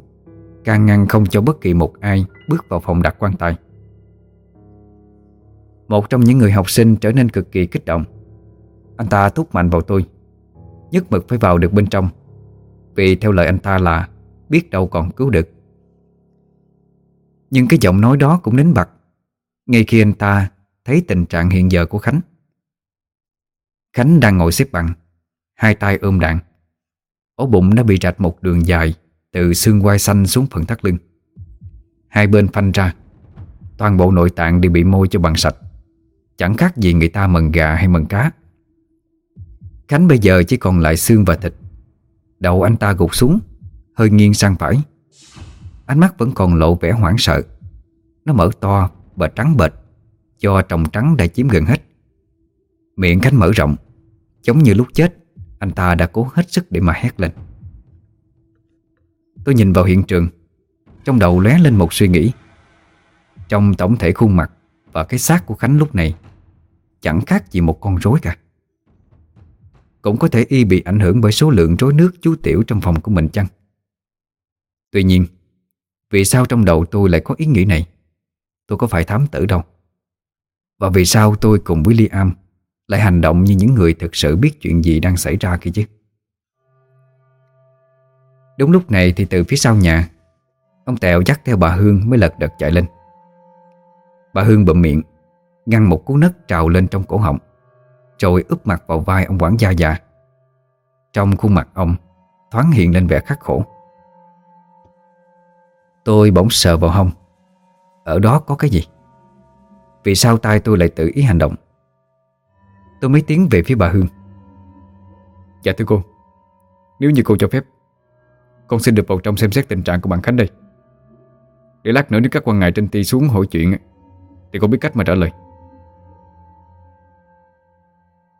can ngăn không cho bất kỳ một ai bước vào phòng đặt quan tài. Một trong những người học sinh trở nên cực kỳ kích động. Anh ta thúc mạnh vào tôi, Nhất mực phải vào được bên trong, Vì theo lời anh ta là Biết đâu còn cứu được. Nhưng cái giọng nói đó cũng nín bặt, Ngay khi anh ta thấy tình trạng hiện giờ của Khánh. Khánh đang ngồi xếp bằng Hai tay ôm đạn. Ổ bụng nó bị rạch một đường dài, Từ xương quai xanh xuống phần thắt lưng. Hai bên phanh ra, Toàn bộ nội tạng đều bị môi cho bằng sạch. Chẳng khác gì người ta mần gà hay mần cá. Khánh bây giờ chỉ còn lại xương và thịt. Đầu anh ta gục xuống, Hơi nghiêng sang phải. Ánh mắt vẫn còn lộ vẻ hoảng sợ. Nó mở to và trắng bệch Do trồng trắng đã chiếm gần hết. Miệng Khánh mở rộng, Giống như lúc chết. Anh ta đã cố hết sức để mà hét lên. Tôi nhìn vào hiện trường. Trong đầu lóe lên một suy nghĩ. Trong tổng thể khuôn mặt Và cái xác của Khánh lúc này, Chẳng khác gì một con rối cả. Cũng có thể y bị ảnh hưởng bởi số lượng rối nước chú tiểu trong phòng của mình chăng? Tuy nhiên, Vì sao trong đầu tôi lại có ý nghĩ này? Tôi có phải thám tử đâu? Và vì sao tôi cùng với Liam lại hành động như những người thực sự biết chuyện gì đang xảy ra kia chứ. Đúng lúc này thì từ phía sau nhà, Ông Tèo dắt theo bà Hương mới lật đật chạy lên. Bà Hương bậm miệng, Ngăn một cú nấc trào lên trong cổ họng, Rồi úp mặt vào vai ông quản gia già. Trong khuôn mặt ông, Thoáng hiện lên vẻ khắc khổ. Tôi bỗng sờ vào hông, Ở đó có cái gì? Vì sao tay tôi lại tự ý hành động? Tôi mới tiến về phía bà Hương. Dạ thưa cô. Nếu như cô cho phép Con xin được vào trong xem xét tình trạng của bạn Khánh đây. Để lát nữa nếu các quan ngài trên ti xuống hỏi chuyện Thì cô biết cách mà trả lời.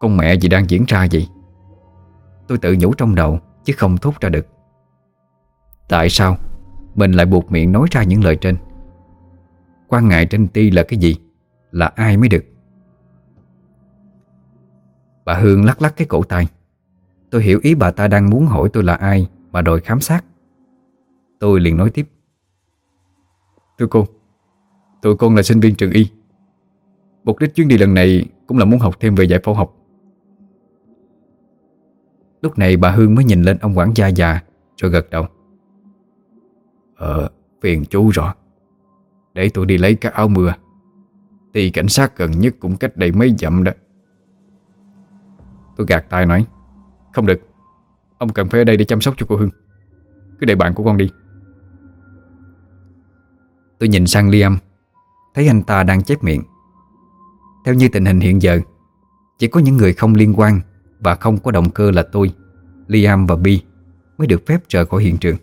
Con mẹ gì đang diễn ra vậy Tôi tự nhủ trong đầu Chứ không thốt ra được. Tại sao Mình lại buộc miệng nói ra những lời trên? Quan ngại trên ti là cái gì? Là ai mới được Bà Hương lắc lắc cái cổ tay. Tôi hiểu ý bà ta đang muốn hỏi tôi là ai Mà đòi khám sát Tôi liền nói tiếp. Thưa cô Tụi con là sinh viên trường y. Mục đích chuyến đi lần này Cũng là muốn học thêm về giải phẫu học. Lúc này bà Hương mới nhìn lên ông quản gia già Rồi gật đầu. Ờ, phiền chú rồi Để tôi đi lấy cái áo mưa. Thì cảnh sát gần nhất cũng cách đây mấy dặm đó. Tôi gạt tay nói, Không được. Ông cần phải ở đây để chăm sóc cho cô Hương. Cứ để bạn của con đi. Tôi nhìn sang Liam, Thấy anh ta đang chép miệng. Theo như tình hình hiện giờ, Chỉ có những người không liên quan Và không có động cơ là tôi, Liam và Bi Mới được phép rời khỏi hiện trường.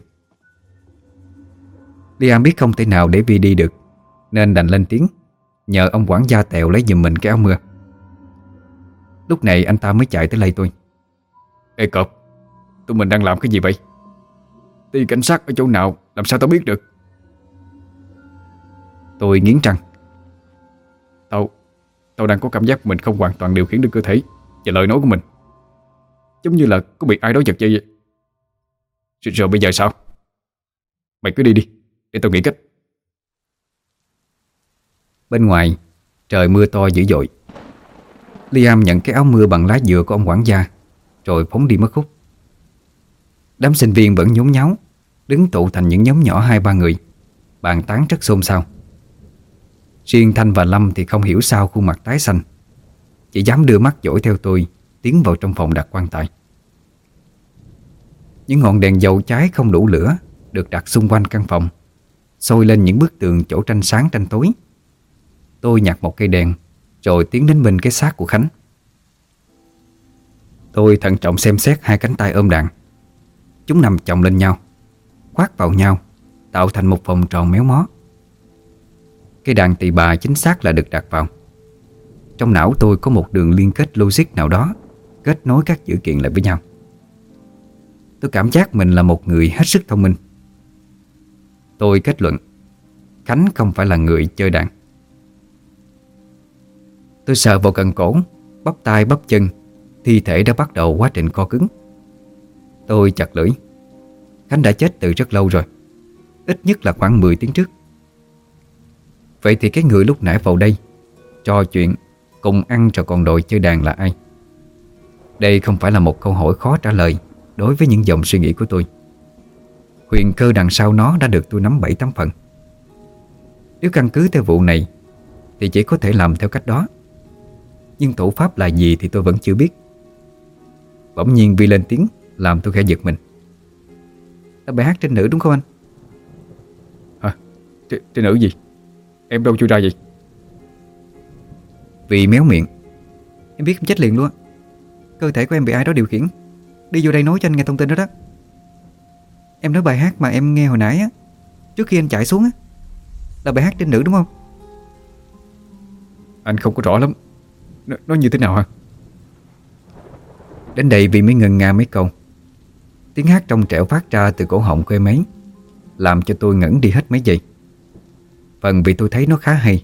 Liam biết không thể nào để Bi đi được, Nên đành lên tiếng, Nhờ ông quản gia tèo lấy giùm mình cái áo mưa. Lúc này anh ta mới chạy tới lây tôi. Ê cọp Tụi mình đang làm cái gì vậy? Đi cảnh sát ở chỗ nào Làm sao tao biết được? Tôi nghiến răng. Tao Tao đang có cảm giác mình không hoàn toàn điều khiển được cơ thể Và lời nói của mình. Giống như là có bị ai đó giật dây vậy. Rồi, rồi bây giờ sao? Mày cứ đi đi Để tao nghĩ cách. Bên ngoài Trời mưa to dữ dội Liam nhận cái áo mưa bằng lá dừa của ông quản gia, Rồi phóng đi mất khúc. Đám sinh viên vẫn nhốn nháo, Đứng tụ thành những nhóm nhỏ hai ba người, Bàn tán rất xôn xao. Riêng Thanh và Lâm thì không hiểu sao khuôn mặt tái xanh, Chỉ dám đưa mắt dỗi theo tôi, Tiến vào trong phòng đặt quan tài. Những ngọn đèn dầu cháy không đủ lửa, Được đặt xung quanh căn phòng, Sôi lên những bức tường chỗ tranh sáng tranh tối. Tôi nhặt một cây đèn rồi tiến đến mình cái xác của Khánh. Tôi thận trọng xem xét hai cánh tay ôm đạn Chúng nằm chồng lên nhau Khoát vào nhau, Tạo thành một vòng tròn méo mó. Cái đàn tỳ bà chính xác là được đặt vào. Trong não tôi có một đường liên kết logic nào đó, Kết nối các dữ kiện lại với nhau. Tôi cảm giác mình là một người hết sức thông minh. Tôi kết luận, Khánh không phải là người chơi đàn. Tôi sờ vào cần cổ, Bắp tay bắp chân, Thi thể đã bắt đầu quá trình co cứng. Tôi chặt lưỡi. Khánh đã chết từ rất lâu rồi, Ít nhất là khoảng 10 tiếng trước. Vậy thì cái người lúc nãy vào đây, Trò chuyện, Cùng ăn cho còn đội chơi đàn là ai? Đây không phải là một câu hỏi khó trả lời Đối với những dòng suy nghĩ của tôi. Huyền cơ đằng sau nó đã được tôi nắm 7-8 phần. Nếu căn cứ theo vụ này, Thì chỉ có thể làm theo cách đó. Nhưng thủ pháp là gì thì tôi vẫn chưa biết Bỗng nhiên Vi lên tiếng Làm tôi khẽ giật mình Là bài hát trên nữ đúng không anh? Hả? Trên, nữ gì? Em đâu chui ra vậy? Vì méo miệng Em biết em chết liền luôn Cơ thể của em bị ai đó điều khiển Đi vô đây nói cho anh nghe thông tin đó đó Em nói bài hát mà em nghe hồi nãy á Trước khi anh chạy xuống á Là bài hát trên nữ đúng không Anh không có rõ lắm nó, nó như thế nào hả? Đến đây vì mới ngần nga mấy câu. Tiếng hát trong trẻo phát ra từ cổ họng quê mấy ấy Làm cho tôi ngẩn đi hết mấy giây. Phần vì tôi thấy nó khá hay.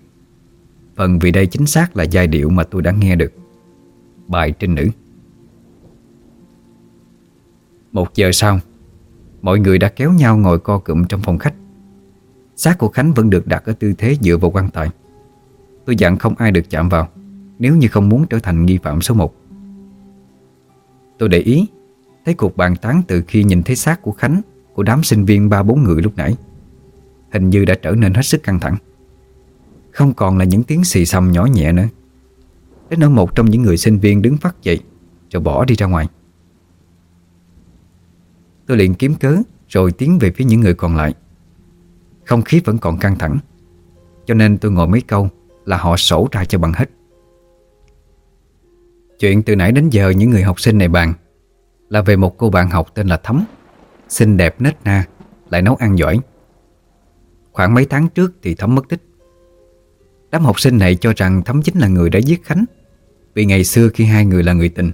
Phần vì đây chính xác là giai điệu mà tôi đã nghe được. Bài trên nữ. Một giờ sau Mọi người đã kéo nhau ngồi co cụm trong phòng khách. Xác của Khánh vẫn được đặt ở tư thế dựa vào quan tài. Tôi dặn không ai được chạm vào. Nếu như không muốn trở thành nghi phạm số 1 Tôi để ý, Thấy cuộc bàn tán từ khi nhìn thấy xác của Khánh, Của đám sinh viên ba bốn người lúc nãy, Hình như đã trở nên hết sức căng thẳng. Không còn là những tiếng xì xầm nhỏ nhẹ nữa. Đến nỗi một trong những người sinh viên đứng phát dậy, Rồi bỏ đi ra ngoài. Tôi liền kiếm cớ, Rồi tiến về phía những người còn lại. Không khí vẫn còn căng thẳng, Cho nên tôi ngồi mấy câu Là họ sổ ra cho bằng hết. Chuyện từ nãy đến giờ những người học sinh này bàn Là về một cô bạn học tên là Thấm, Xinh đẹp nết na, Lại nấu ăn giỏi. Khoảng mấy tháng trước thì Thấm mất tích. Đám học sinh này cho rằng Thấm chính là người đã giết Khánh, Vì ngày xưa khi hai người là người tình,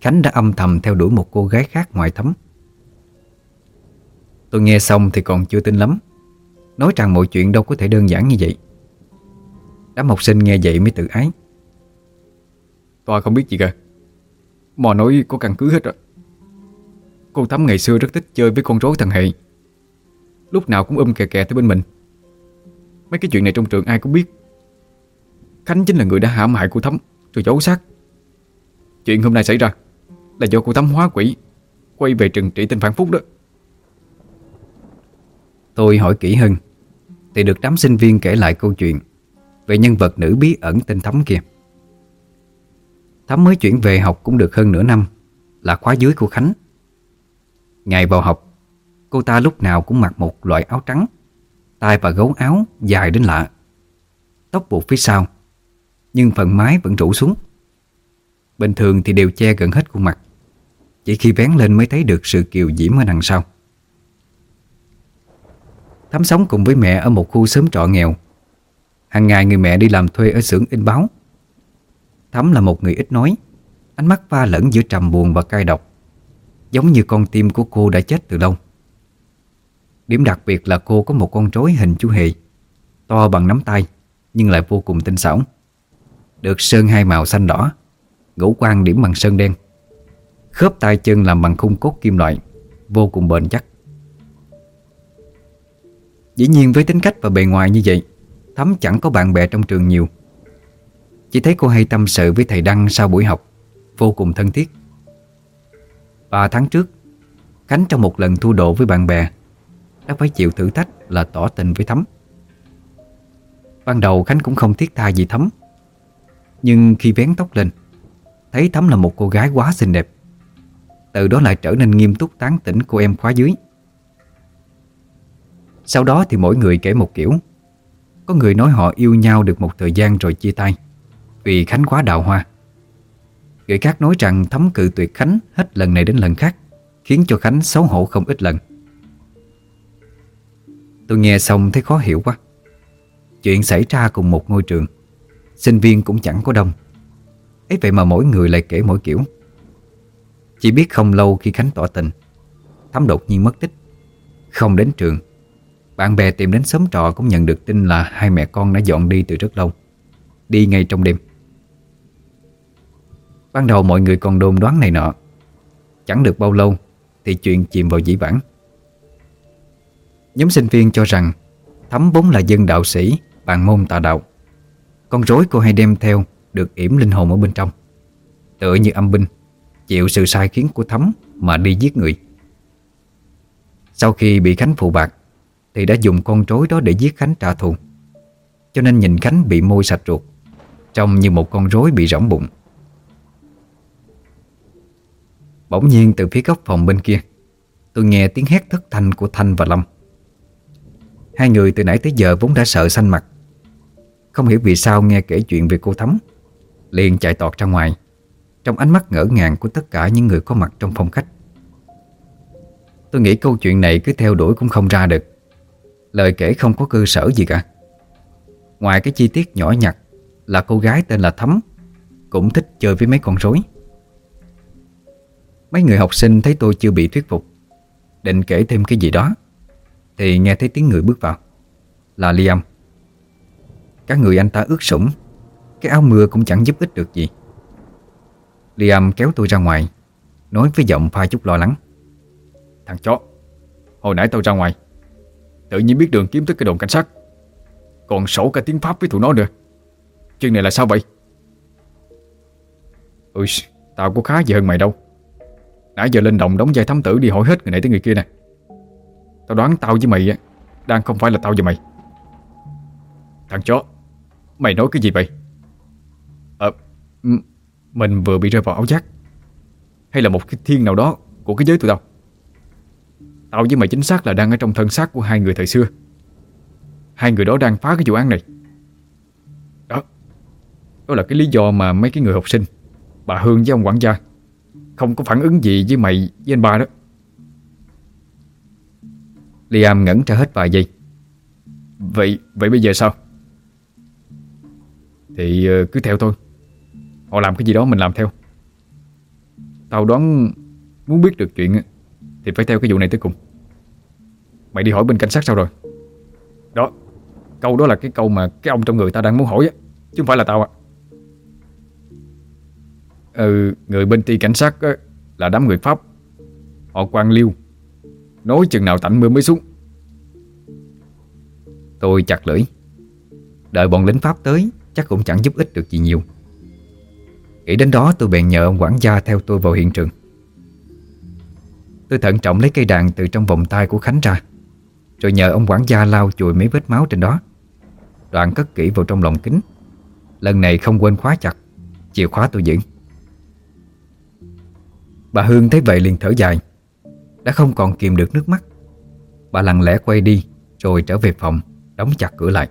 Khánh đã âm thầm theo đuổi một cô gái khác ngoài Thấm. Tôi nghe xong thì còn chưa tin lắm, Nói rằng mọi chuyện đâu có thể đơn giản như vậy. Đám học sinh nghe vậy mới tự ái. Tôi không biết gì cả. Mò nói có căn cứ hết rồi. Cô Thắm ngày xưa rất thích chơi với con rối thằng Hệ. Lúc nào cũng um kè kè tới bên mình. Mấy cái chuyện này trong trường ai cũng biết. Khánh chính là người đã hãm hại cô Thắm Rồi giấu xác. Chuyện hôm nay xảy ra Là do cô Thắm hóa quỷ, Quay về trừng trị tên phản phúc đó. Tôi hỏi kỹ hơn, Thì được đám sinh viên kể lại câu chuyện Về nhân vật nữ bí ẩn tên Thắm kia. Thắm mới chuyển về học cũng được hơn nửa năm, Là khóa dưới của Khánh. Ngày vào học, Cô ta lúc nào cũng mặc một loại áo trắng tay và gấu áo dài đến lạ. Tóc buộc phía sau, Nhưng phần mái vẫn rủ xuống. Bình thường thì đều che gần hết khuôn mặt, Chỉ khi vén lên mới thấy được sự kiều diễm ở đằng sau. Thắm sống cùng với mẹ ở một khu xóm trọ nghèo. Hàng ngày người mẹ đi làm thuê ở xưởng in báo. Thắm là một người ít nói. Ánh mắt pha lẫn giữa trầm buồn và cay độc. Giống như con tim của cô đã chết từ lâu. Điểm đặc biệt là cô có một con rối hình chú hề. To bằng nắm tay, Nhưng lại vô cùng tinh xảo. Được sơn hai màu xanh đỏ, Ngũ quan điểm bằng sơn đen. Khớp tay chân làm bằng khung cốt kim loại, Vô cùng bền chắc. Dĩ nhiên với tính cách và bề ngoài như vậy, Thắm chẳng có bạn bè trong trường nhiều. Chỉ thấy cô hay tâm sự với thầy Đăng sau buổi học. Vô cùng thân thiết. Ba tháng trước, Khánh trong một lần thu độ với bạn bè, Đã phải chịu thử thách là tỏ tình với Thắm. Ban đầu Khánh cũng không thiết tha gì Thắm. Nhưng khi vén tóc lên, Thấy Thắm là một cô gái quá xinh đẹp. Từ đó lại trở nên nghiêm túc tán tỉnh cô em khóa dưới. Sau đó thì mỗi người kể một kiểu. Có người nói họ yêu nhau được một thời gian rồi chia tay. Vì Khánh quá đào hoa. Người khác nói rằng thấm cự tuyệt Khánh hết lần này đến lần khác, Khiến cho Khánh xấu hổ không ít lần. Tôi nghe xong thấy khó hiểu quá. Chuyện xảy ra cùng một ngôi trường, Sinh viên cũng chẳng có đông. Ấy vậy mà mỗi người lại kể mỗi kiểu. Chỉ biết không lâu khi Khánh tỏ tình Thắm đột nhiên mất tích. Không đến trường, Bạn bè tìm đến xóm trọ cũng nhận được tin là Hai mẹ con đã dọn đi từ rất lâu, Đi ngay trong đêm. Ban đầu mọi người còn đồn đoán này nọ. Chẳng được bao lâu, Thì chuyện chìm vào dĩ vãng. Nhóm sinh viên cho rằng, Thấm vốn là dân đạo sĩ, Bàn môn tà đạo. Con rối cô hay đem theo Được yểm linh hồn ở bên trong. Tựa như âm binh, Chịu sự sai khiến của Thấm Mà đi giết người. Sau khi bị Khánh phụ bạc, Thì đã dùng con rối đó để giết Khánh trả thù. Cho nên nhìn Khánh bị môi sạch ruột, Trông như một con rối bị rỗng bụng. Bỗng nhiên từ phía góc phòng bên kia. Tôi nghe tiếng hét thất thanh của Thanh và Lâm. Hai người từ nãy tới giờ vốn đã sợ xanh mặt. Không hiểu vì sao nghe kể chuyện về cô Thắm. Liền chạy tọt ra ngoài. Trong ánh mắt ngỡ ngàng của tất cả những người có mặt trong phòng khách. Tôi nghĩ câu chuyện này cứ theo đuổi cũng không ra được. Lời kể không có cơ sở gì cả. Ngoài cái chi tiết nhỏ nhặt Là cô gái tên là Thắm, Cũng thích chơi với mấy con rối. Mấy người học sinh thấy tôi chưa bị thuyết phục Định kể thêm cái gì đó Thì nghe thấy tiếng người bước vào. Là Liam. Các người anh ta ướt sũng Cái áo mưa cũng chẳng giúp ích được gì. Liam kéo tôi ra ngoài Nói với giọng pha chút lo lắng. Thằng chó Hồi nãy tôi ra ngoài Tự nhiên biết đường kiếm tới cái đồn cảnh sát Còn sổ cả tiếng Pháp với tụi nó nữa. Chuyện này là sao vậy? Ui Tao có khá gì hơn mày đâu Nãy giờ lên đồng đóng vai thám tử đi hỏi hết người này tới người kia nè. Tao đoán tao với mày Đang không phải là tao và mày. Thằng chó, Mày nói cái gì vậy? Ờ Mình vừa bị rơi vào áo giác. Hay là một cái thiên nào đó Của cái giới tụi tao? Tao với mày chính xác là đang ở trong thân xác của hai người thời xưa. Hai người đó đang phá cái vụ án này. Đó Đó là cái lý do mà mấy cái người học sinh, Bà Hương với ông quản gia không có phản ứng gì với mày với anh ba đó. Liam ngẩn ra hết vài giây. Vậy vậy bây giờ sao? Thì ờ, cứ theo thôi Họ làm cái gì đó mình làm theo. Tao đoán Muốn biết được chuyện Thì phải theo cái vụ này tới cùng. Mày đi hỏi bên cảnh sát sao rồi? Đó, Câu đó là cái câu mà cái ông trong người ta đang muốn hỏi Chứ không phải là tao ạ. Ừ, người bên ti cảnh sát á, là đám người Pháp. Họ quan liêu Nói chừng nào tạnh mưa mới xuống. Tôi chặt lưỡi. Đợi bọn lính Pháp tới Chắc cũng chẳng giúp ích được gì nhiều. Nghĩ đến đó tôi bèn nhờ ông quản gia theo tôi vào hiện trường. Tôi thận trọng lấy cây đàn từ trong vòng tay của Khánh ra Rồi nhờ ông quản gia lau chùi mấy vết máu trên đó. Đoạn cất kỹ vào trong lồng kính. Lần này không quên khóa chặt Chìa khóa tôi giữ. Bà Hương thấy vậy liền thở dài. Đã không còn kìm được nước mắt. Bà lặng lẽ quay đi, Rồi trở về phòng, Đóng chặt cửa lại.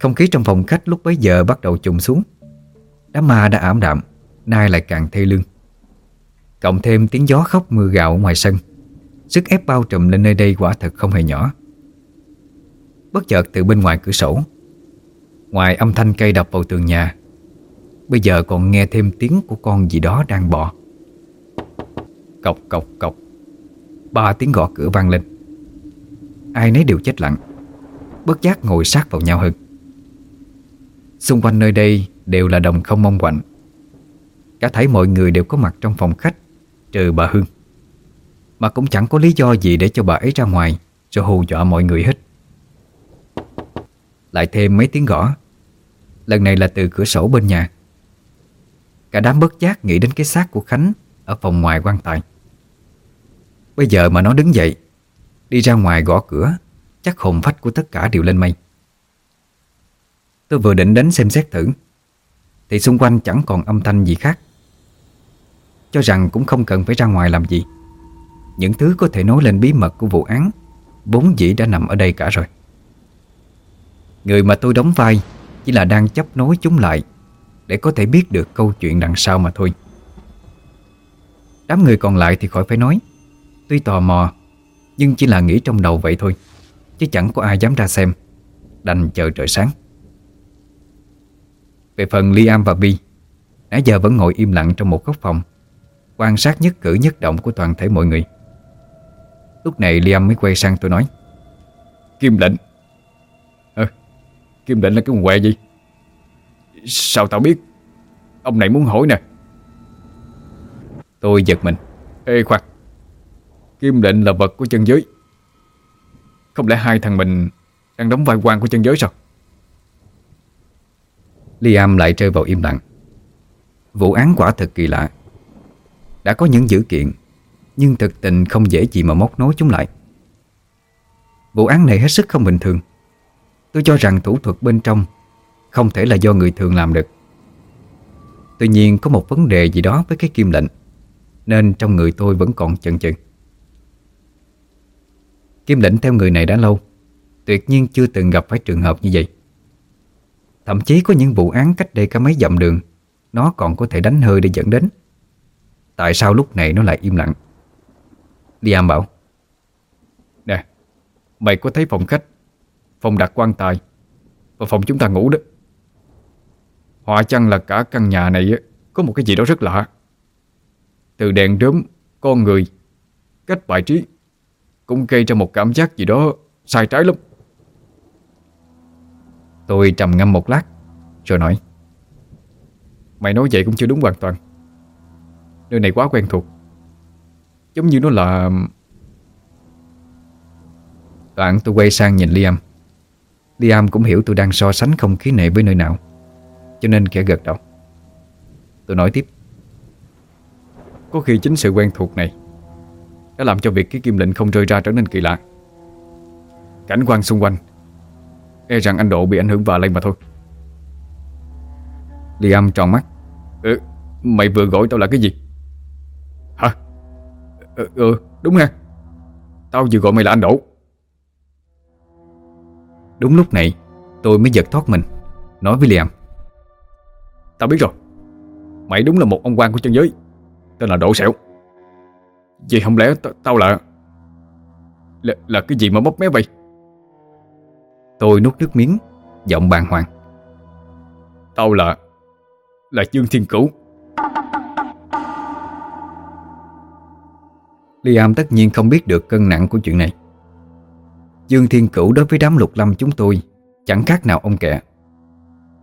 Không khí trong phòng khách lúc bấy giờ bắt đầu trùng xuống. Đám ma đã ảm đạm, Nay lại càng thê lương. Cộng thêm tiếng gió khóc mưa gạo ngoài sân. Sức ép bao trùm lên nơi đây quả thật không hề nhỏ. Bất chợt từ bên ngoài cửa sổ, Ngoài âm thanh cây đập vào tường nhà Bây giờ còn nghe thêm tiếng của con gì đó đang bò. Cọc cọc cọc Ba tiếng gõ cửa vang lên. Ai nấy đều chết lặng. Bất giác ngồi sát vào nhau hơn. Xung quanh nơi đây đều là đồng không mong quạnh. Cả thấy mọi người đều có mặt trong phòng khách, Trừ bà Hương. Mà cũng chẳng có lý do gì để cho bà ấy ra ngoài, cho hù dọa mọi người hết. Lại thêm mấy tiếng gõ. Lần này là từ cửa sổ bên nhà. Cả đám bất giác nghĩ đến cái xác của Khánh Ở phòng ngoài quan tài. Bây giờ mà nó đứng dậy, Đi ra ngoài gõ cửa, Chắc hồn phách của tất cả đều lên mây. Tôi vừa định đến xem xét thử, Thì xung quanh chẳng còn âm thanh gì khác. Cho rằng cũng không cần phải ra ngoài làm gì. Những thứ có thể nói lên bí mật của vụ án bốn dĩ đã nằm ở đây cả rồi. Người mà tôi đóng vai Chỉ là đang chấp nối chúng lại để có thể biết được câu chuyện đằng sau mà thôi. Đám người còn lại thì khỏi phải nói. Tuy tò mò Nhưng chỉ là nghĩ trong đầu vậy thôi Chứ chẳng có ai dám ra xem. Đành chờ trời sáng. Về phần Liam và Bi Nãy giờ vẫn ngồi im lặng trong một góc phòng Quan sát nhất cử nhất động của toàn thể mọi người. Lúc này Liam mới quay sang tôi nói Kim lệnh. À, Kim lệnh là cái quần què gì? Sao tao biết? Ông này muốn hỏi nè. Tôi giật mình. Ê, khoan. Kim lệnh là vật của chân giới. Không lẽ hai thằng mình Đang đóng vai quan của chân giới sao? Liam lại rơi vào im lặng. Vụ án quả thật kỳ lạ. Đã có những dữ kiện, Nhưng thực tình không dễ gì mà móc nối chúng lại. Vụ án này hết sức không bình thường. Tôi cho rằng thủ thuật bên trong không thể là do người thường làm được. Tuy nhiên có một vấn đề gì đó với cái kim lệnh, Nên trong người tôi vẫn còn chần chừ. Kim lệnh theo người này đã lâu, Tuyệt nhiên chưa từng gặp phải trường hợp như vậy. Thậm chí có những vụ án cách đây cả mấy dặm đường, Nó còn có thể đánh hơi để dẫn đến. Tại sao lúc này nó lại im lặng? Liam bảo. Nè, Mày có thấy phòng khách? Phòng đặt quan tài. Và phòng chúng ta ngủ đó. Họa chăng là cả căn nhà này Có một cái gì đó rất lạ. Từ đèn đốm, Con người, Cách bài trí, Cũng gây ra một cảm giác gì đó Sai trái lắm. Tôi trầm ngâm một lát, Rồi nói, Mày nói vậy cũng chưa đúng hoàn toàn. Nơi này quá quen thuộc. Giống như nó là Đoạn tôi quay sang nhìn Liam. Liam cũng hiểu tôi đang so sánh không khí này với nơi nào. Cho nên kẻ gật đầu. Tôi nói tiếp. Có khi chính sự quen thuộc này Đã làm cho việc cái kim lệnh không rơi ra trở nên kỳ lạ. Cảnh quan xung quanh E rằng anh Độ bị ảnh hưởng và lên mà thôi. Liam tròn mắt. Ừ, mày vừa gọi tao là cái gì? Hả? Ừ, ừ đúng ha. Tao vừa gọi mày là anh Đỗ Đúng lúc này Tôi mới giật thoát mình Nói với Liam. Tao biết rồi. Mày đúng là một ông quan của chân giới. Tên là Đỗ Sẹo. Vậy không lẽ tao là... là Là cái gì mà móc mé vậy? Tôi nuốt nước miếng Giọng bàng hoàng. Tao là Là Dương Thiên Cửu. Liam tất nhiên không biết được cân nặng của chuyện này. Dương Thiên Cửu đối với đám lục lâm chúng tôi Chẳng khác nào ông kẹ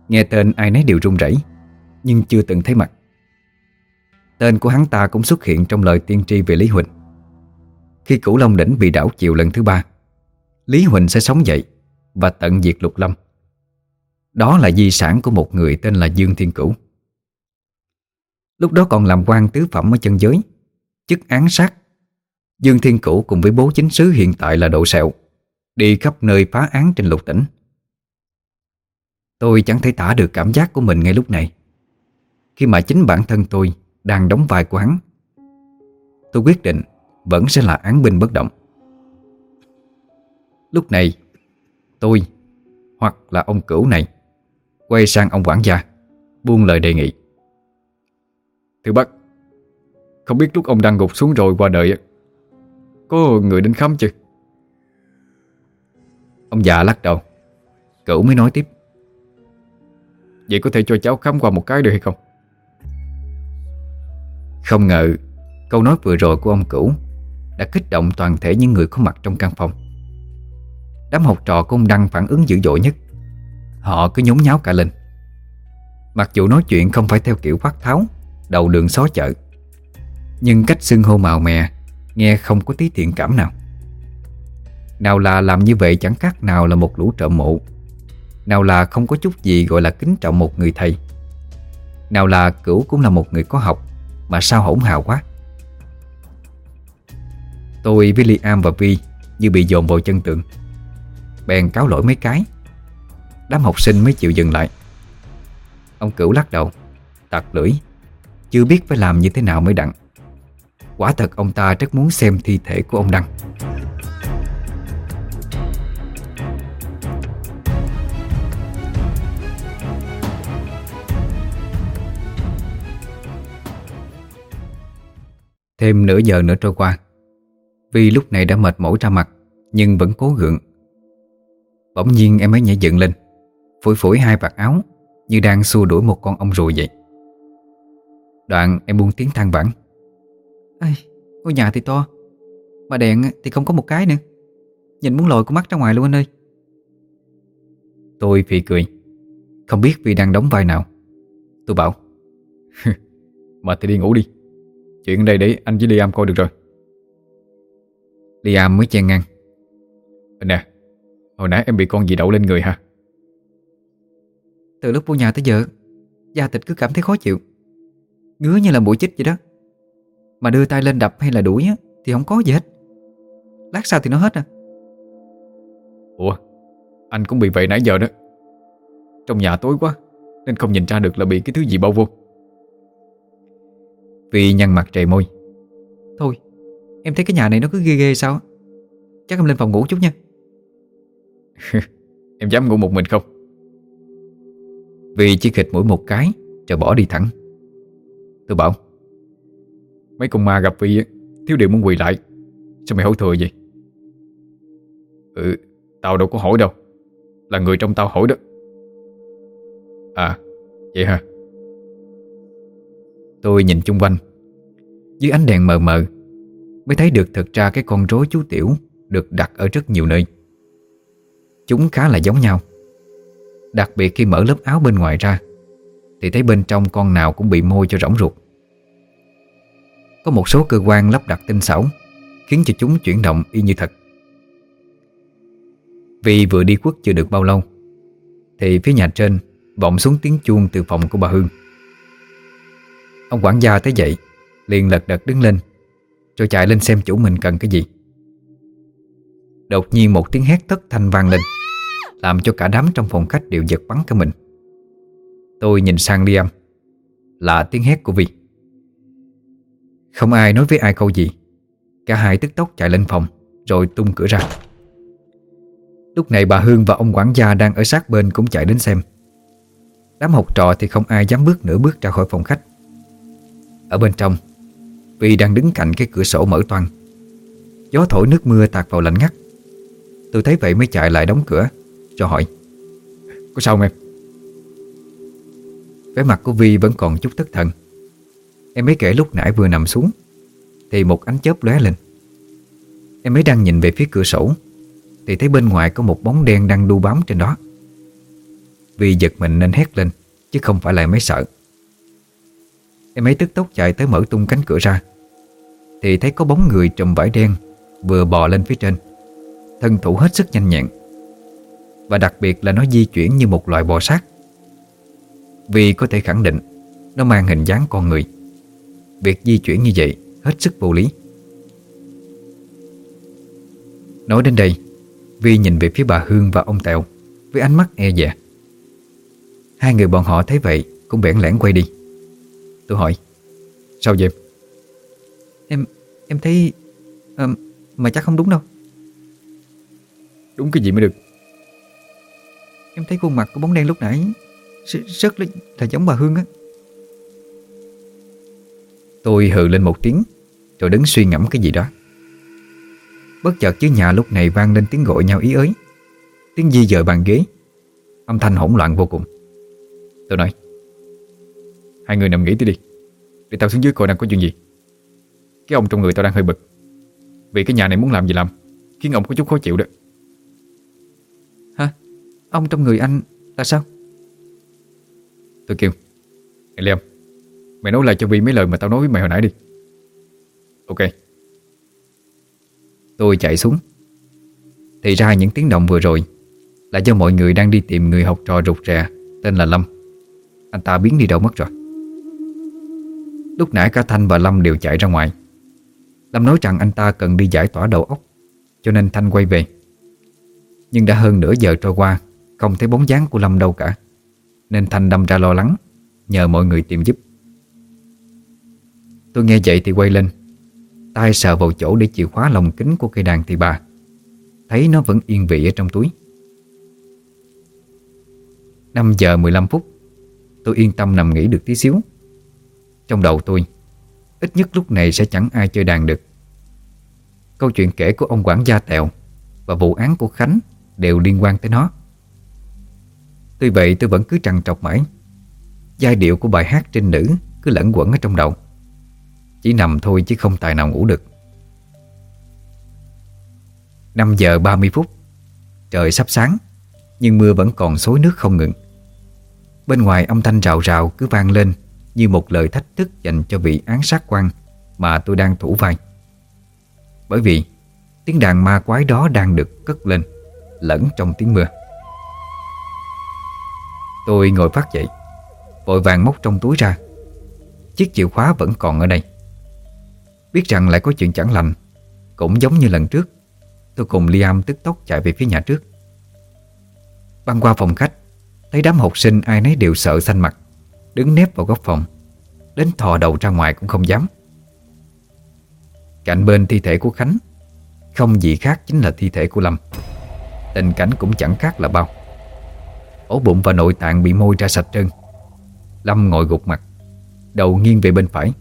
Nghe tên ai nấy đều run rẩy nhưng chưa từng thấy mặt. Tên của hắn ta cũng xuất hiện trong lời tiên tri về Lý Huỳnh. Khi Cửu Long Đỉnh bị đảo chiều lần thứ ba, Lý Huỳnh sẽ sống dậy Và tận diệt lục lâm. Đó là di sản của một người tên là Dương Thiên Cửu. Lúc đó còn làm quan tứ phẩm ở chân giới, Chức án sát. Dương Thiên Cửu cùng với bố chính sứ hiện tại là Độ Sẹo, Đi khắp nơi phá án trên lục tỉnh. Tôi chẳng thể tả được cảm giác của mình ngay lúc này. Khi mà chính bản thân tôi đang đóng vai của hắn. Tôi quyết định vẫn sẽ là án binh bất động. Lúc này, Tôi Hoặc là ông cửu này Quay sang ông quản gia, Buông lời đề nghị. Thưa bác, Không biết lúc ông đang gục xuống rồi qua đời Có người đến khám chưa? Ông già lắc đầu, Cửu mới nói tiếp. Vậy có thể cho cháu khám qua một cái được hay không? Không ngờ, Câu nói vừa rồi của ông Cửu Đã kích động toàn thể những người có mặt trong căn phòng. Đám học trò của ông Đăng phản ứng dữ dội nhất. Họ cứ nhốn nháo cả lên. Mặc dù nói chuyện không phải theo kiểu quát tháo, Đầu đường xó chợ, Nhưng cách xưng hô màu mè Nghe không có tí thiện cảm nào. Nào là làm như vậy chẳng khác nào là một lũ trợ mộ. Nào là không có chút gì gọi là kính trọng một người thầy. Nào là cửu cũng là một người có học. Mà sao hỗn hào quá. Tôi, với Liam và Vi Như bị dồn vào chân tượng. Bèn cáo lỗi mấy cái. Đám học sinh mới chịu dừng lại. Ông cửu lắc đầu Tặc lưỡi Chưa biết phải làm như thế nào mới đặng. Quả thật ông ta rất muốn xem thi thể của ông Đăng. Thêm nửa giờ nữa trôi qua. Vì lúc này đã mệt mỏi ra mặt Nhưng vẫn cố gượng. Bỗng nhiên em ấy nhảy dựng lên Phủi phủi hai vạt áo Như đang xua đuổi một con ong ruồi vậy. Đoạn em buông tiếng than vãn. Ây, ngôi nhà thì to Mà đèn thì không có một cái nữa. Nhìn muốn lồi con mắt ra ngoài luôn anh ơi. Tôi phì cười. Không biết vì đang đóng vai nào. Tôi bảo Mà thì đi ngủ đi Chuyện đây để anh với Liam coi được rồi. Liam mới chen ngang. Nè Hồi nãy em bị con gì đậu lên người hả? Từ lúc vô nhà tới giờ Da thịt cứ cảm thấy khó chịu. Ngứa như là mũi chích vậy đó. Mà đưa tay lên đập hay là đuổi á, Thì không có gì hết. Lát sau thì nó hết à. Ủa Anh cũng bị vậy nãy giờ đó. Trong nhà tối quá Nên không nhìn ra được là bị cái thứ gì bao vô Vì nhăn mặt trề môi. Thôi Em thấy cái nhà này nó cứ ghê ghê sao Chắc em lên phòng ngủ chút nha. Em dám ngủ một mình không? Vì chỉ khịch mũi một cái Rồi bỏ đi thẳng. Tôi bảo Mấy con ma gặp Vi Thiếu điều muốn quỳ lại Sao mày hỏi thừa vậy? Ừ Tao đâu có hỏi đâu Là người trong tao hỏi đó. À Vậy hả Tôi nhìn chung quanh. Dưới ánh đèn mờ mờ, Mới thấy được thật ra cái con rối chú Tiểu Được đặt ở rất nhiều nơi. Chúng khá là giống nhau. Đặc biệt khi mở lớp áo bên ngoài ra, Thì thấy bên trong con nào cũng bị môi cho rỗng ruột. Có một số cơ quan lắp đặt tinh xảo, Khiến cho chúng chuyển động y như thật. Vì vừa đi quất chưa được bao lâu, Thì phía nhà trên Vọng xuống tiếng chuông từ phòng của bà Hương. Ông quản gia thấy vậy, Liền lật đật đứng lên, Rồi chạy lên xem chủ mình cần cái gì. Đột nhiên một tiếng hét thất thanh vang lên, Làm cho cả đám trong phòng khách đều giật bắn cả mình. Tôi nhìn sang Liam, Là tiếng hét của Vi. Không ai nói với ai câu gì, Cả hai tức tốc chạy lên phòng, Rồi tung cửa ra. Lúc này bà Hương và ông quản gia đang ở sát bên cũng chạy đến xem. Đám học trò thì không ai dám bước nửa bước ra khỏi phòng khách. Ở bên trong. Vi đang đứng cạnh cái cửa sổ mở toang. Gió thổi nước mưa tạt vào lạnh ngắt. Tôi thấy vậy mới chạy lại đóng cửa, Cho hỏi, Có sao không em? Vẻ mặt của Vi vẫn còn chút thất thần. Em mới kể lúc nãy vừa nằm xuống, Thì một ánh chớp lóe lên. Em mới đang nhìn về phía cửa sổ, Thì thấy bên ngoài có một bóng đen đang đu bám trên đó. Vi giật mình nên hét lên, Chứ không phải là mấy sợ. Em ấy tức tốc chạy tới mở tung cánh cửa ra. Thì thấy có bóng người trùm vải đen Vừa bò lên phía trên. Thân thủ hết sức nhanh nhẹn. Và đặc biệt là nó di chuyển như một loài bò sát. Vì có thể khẳng định, Nó mang hình dáng con người. Việc di chuyển như vậy Hết sức vô lý. Nói đến đây, Vi nhìn về phía bà Hương và ông Tèo, Với ánh mắt e dè. Hai người bọn họ thấy vậy Cũng bẽn lẽn quay đi. Tôi hỏi Sao vậy? Em Em thấy à, Mà chắc không đúng đâu. Đúng cái gì mới được? Em thấy khuôn mặt của bóng đen lúc nãy Rất là, là giống bà Hương á. Tôi hừ lên một tiếng Rồi đứng suy ngẫm cái gì đó. Bất chợt dưới nhà lúc này vang lên tiếng gọi nhau ý ới. Tiếng di dời bàn ghế Âm thanh hỗn loạn vô cùng. Tôi nói Hai người nằm nghỉ tí đi. Để tao xuống dưới coi đang có chuyện gì. Cái ông trong người tao đang hơi bực. Vì cái nhà này muốn làm gì làm Khiến ông có chút khó chịu đó. Hả? Ông trong người anh là sao? Tôi kêu Này Liam Mày nói lại cho Vi mấy lời mà tao nói với mày hồi nãy đi. Ok. Tôi chạy xuống. Thì ra những tiếng động vừa rồi Là do mọi người đang đi tìm người học trò rụt rè Tên là Lâm. Anh ta biến đi đâu mất rồi Lúc nãy cả Thanh và Lâm đều chạy ra ngoài. Lâm nói rằng anh ta cần đi giải tỏa đầu óc, Cho nên Thanh quay về. Nhưng đã hơn nửa giờ trôi qua, Không thấy bóng dáng của Lâm đâu cả, Nên Thanh đâm ra lo lắng, Nhờ mọi người tìm giúp. Tôi nghe vậy thì quay lên, tay sờ vào chỗ để chìa khóa lồng kính của cây đàn thì bà, Thấy nó vẫn yên vị ở trong túi. 5 giờ 15 phút, Tôi yên tâm nằm nghỉ được tí xíu. Trong đầu tôi. Ít nhất lúc này sẽ chẳng ai chơi đàn được. Câu chuyện kể của ông quản gia Tèo Và vụ án của Khánh đều liên quan tới nó. Tuy vậy tôi vẫn cứ trằn trọc mãi. Giai điệu của bài hát trên nữ Cứ lẫn quẩn ở trong đầu. Chỉ nằm thôi chứ không tài nào ngủ được. 5 giờ 30 phút, Trời sắp sáng, Nhưng mưa vẫn còn xối nước không ngừng. Bên ngoài âm thanh rào rào cứ vang lên. Như một lời thách thức dành cho vị án sát quan Mà tôi đang thủ vai. Bởi vì, Tiếng đàn ma quái đó đang được cất lên, Lẫn trong tiếng mưa. Tôi ngồi phát dậy, Vội vàng móc trong túi ra. Chiếc chìa khóa vẫn còn ở đây. Biết rằng lại có chuyện chẳng lành, Cũng giống như lần trước, Tôi cùng Liam tức tốc chạy về phía nhà trước. Băng qua phòng khách, Thấy đám học sinh ai nấy đều sợ xanh mặt. Đứng nép vào góc phòng. Đến thò đầu ra ngoài cũng không dám. Cạnh bên thi thể của Khánh Không gì khác chính là thi thể của Lâm. Tình cảnh cũng chẳng khác là bao. Ổ bụng và nội tạng bị môi ra sạch trơn. Lâm ngồi gục mặt, Đầu nghiêng về bên phải.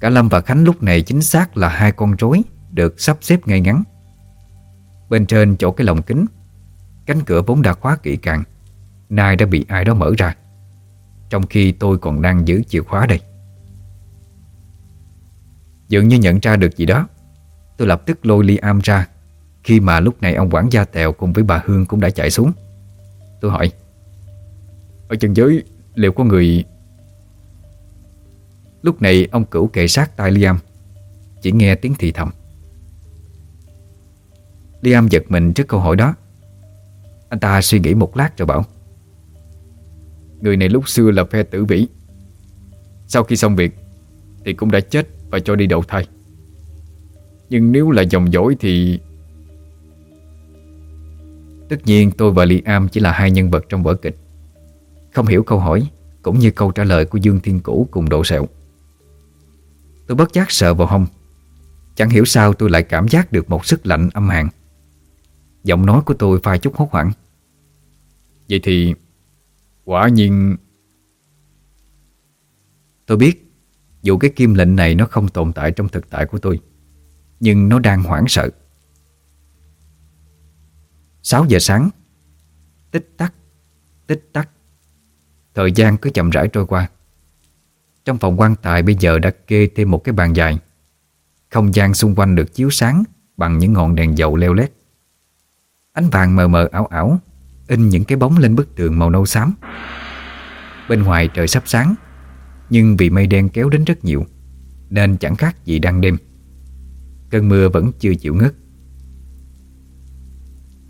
Cả Lâm và Khánh lúc này chính xác là hai con rối Được sắp xếp ngay ngắn. Bên trên chỗ cái lồng kính, Cánh cửa vốn đã khóa kỹ càng, Nay đã bị ai đó mở ra. Trong khi tôi còn đang giữ chìa khóa đây. Dường như nhận ra được gì đó, Tôi lập tức lôi Liam ra. Khi mà lúc này ông quản gia Tèo cùng với bà Hương cũng đã chạy xuống, Tôi hỏi, Ở chân giới liệu có người Lúc này ông cửu kề sát tai Liam, Chỉ nghe tiếng thì thầm. Liam giật mình trước câu hỏi đó. Anh ta suy nghĩ một lát rồi bảo Người này lúc xưa là phe tử vĩ. Sau khi xong việc, Thì cũng đã chết và cho đi đầu thai. Nhưng nếu là dòng dõi thì Tất nhiên tôi và Liam chỉ là hai nhân vật trong vở kịch. Không hiểu câu hỏi Cũng như câu trả lời của Dương Thiên Cũ cùng độ sẹo. Tôi bất giác sợ vào hông. Chẳng hiểu sao tôi lại cảm giác được một sức lạnh âm hàn. Giọng nói của tôi pha chút hốt hoảng. Vậy thì Quả nhiên, Tôi biết Dù cái kim lệnh này nó không tồn tại trong thực tại của tôi, Nhưng nó đang hoảng sợ. 6 giờ sáng, Tích tắc Tích tắc, Thời gian cứ chậm rãi trôi qua. Trong phòng quan tài bây giờ đã kê thêm một cái bàn dài. Không gian xung quanh được chiếu sáng Bằng những ngọn đèn dầu leo lét. Ánh vàng mờ mờ ảo ảo In những cái bóng lên bức tường màu nâu xám. Bên ngoài trời sắp sáng, Nhưng vì mây đen kéo đến rất nhiều, Nên chẳng khác gì đang đêm. Cơn mưa vẫn chưa chịu ngớt.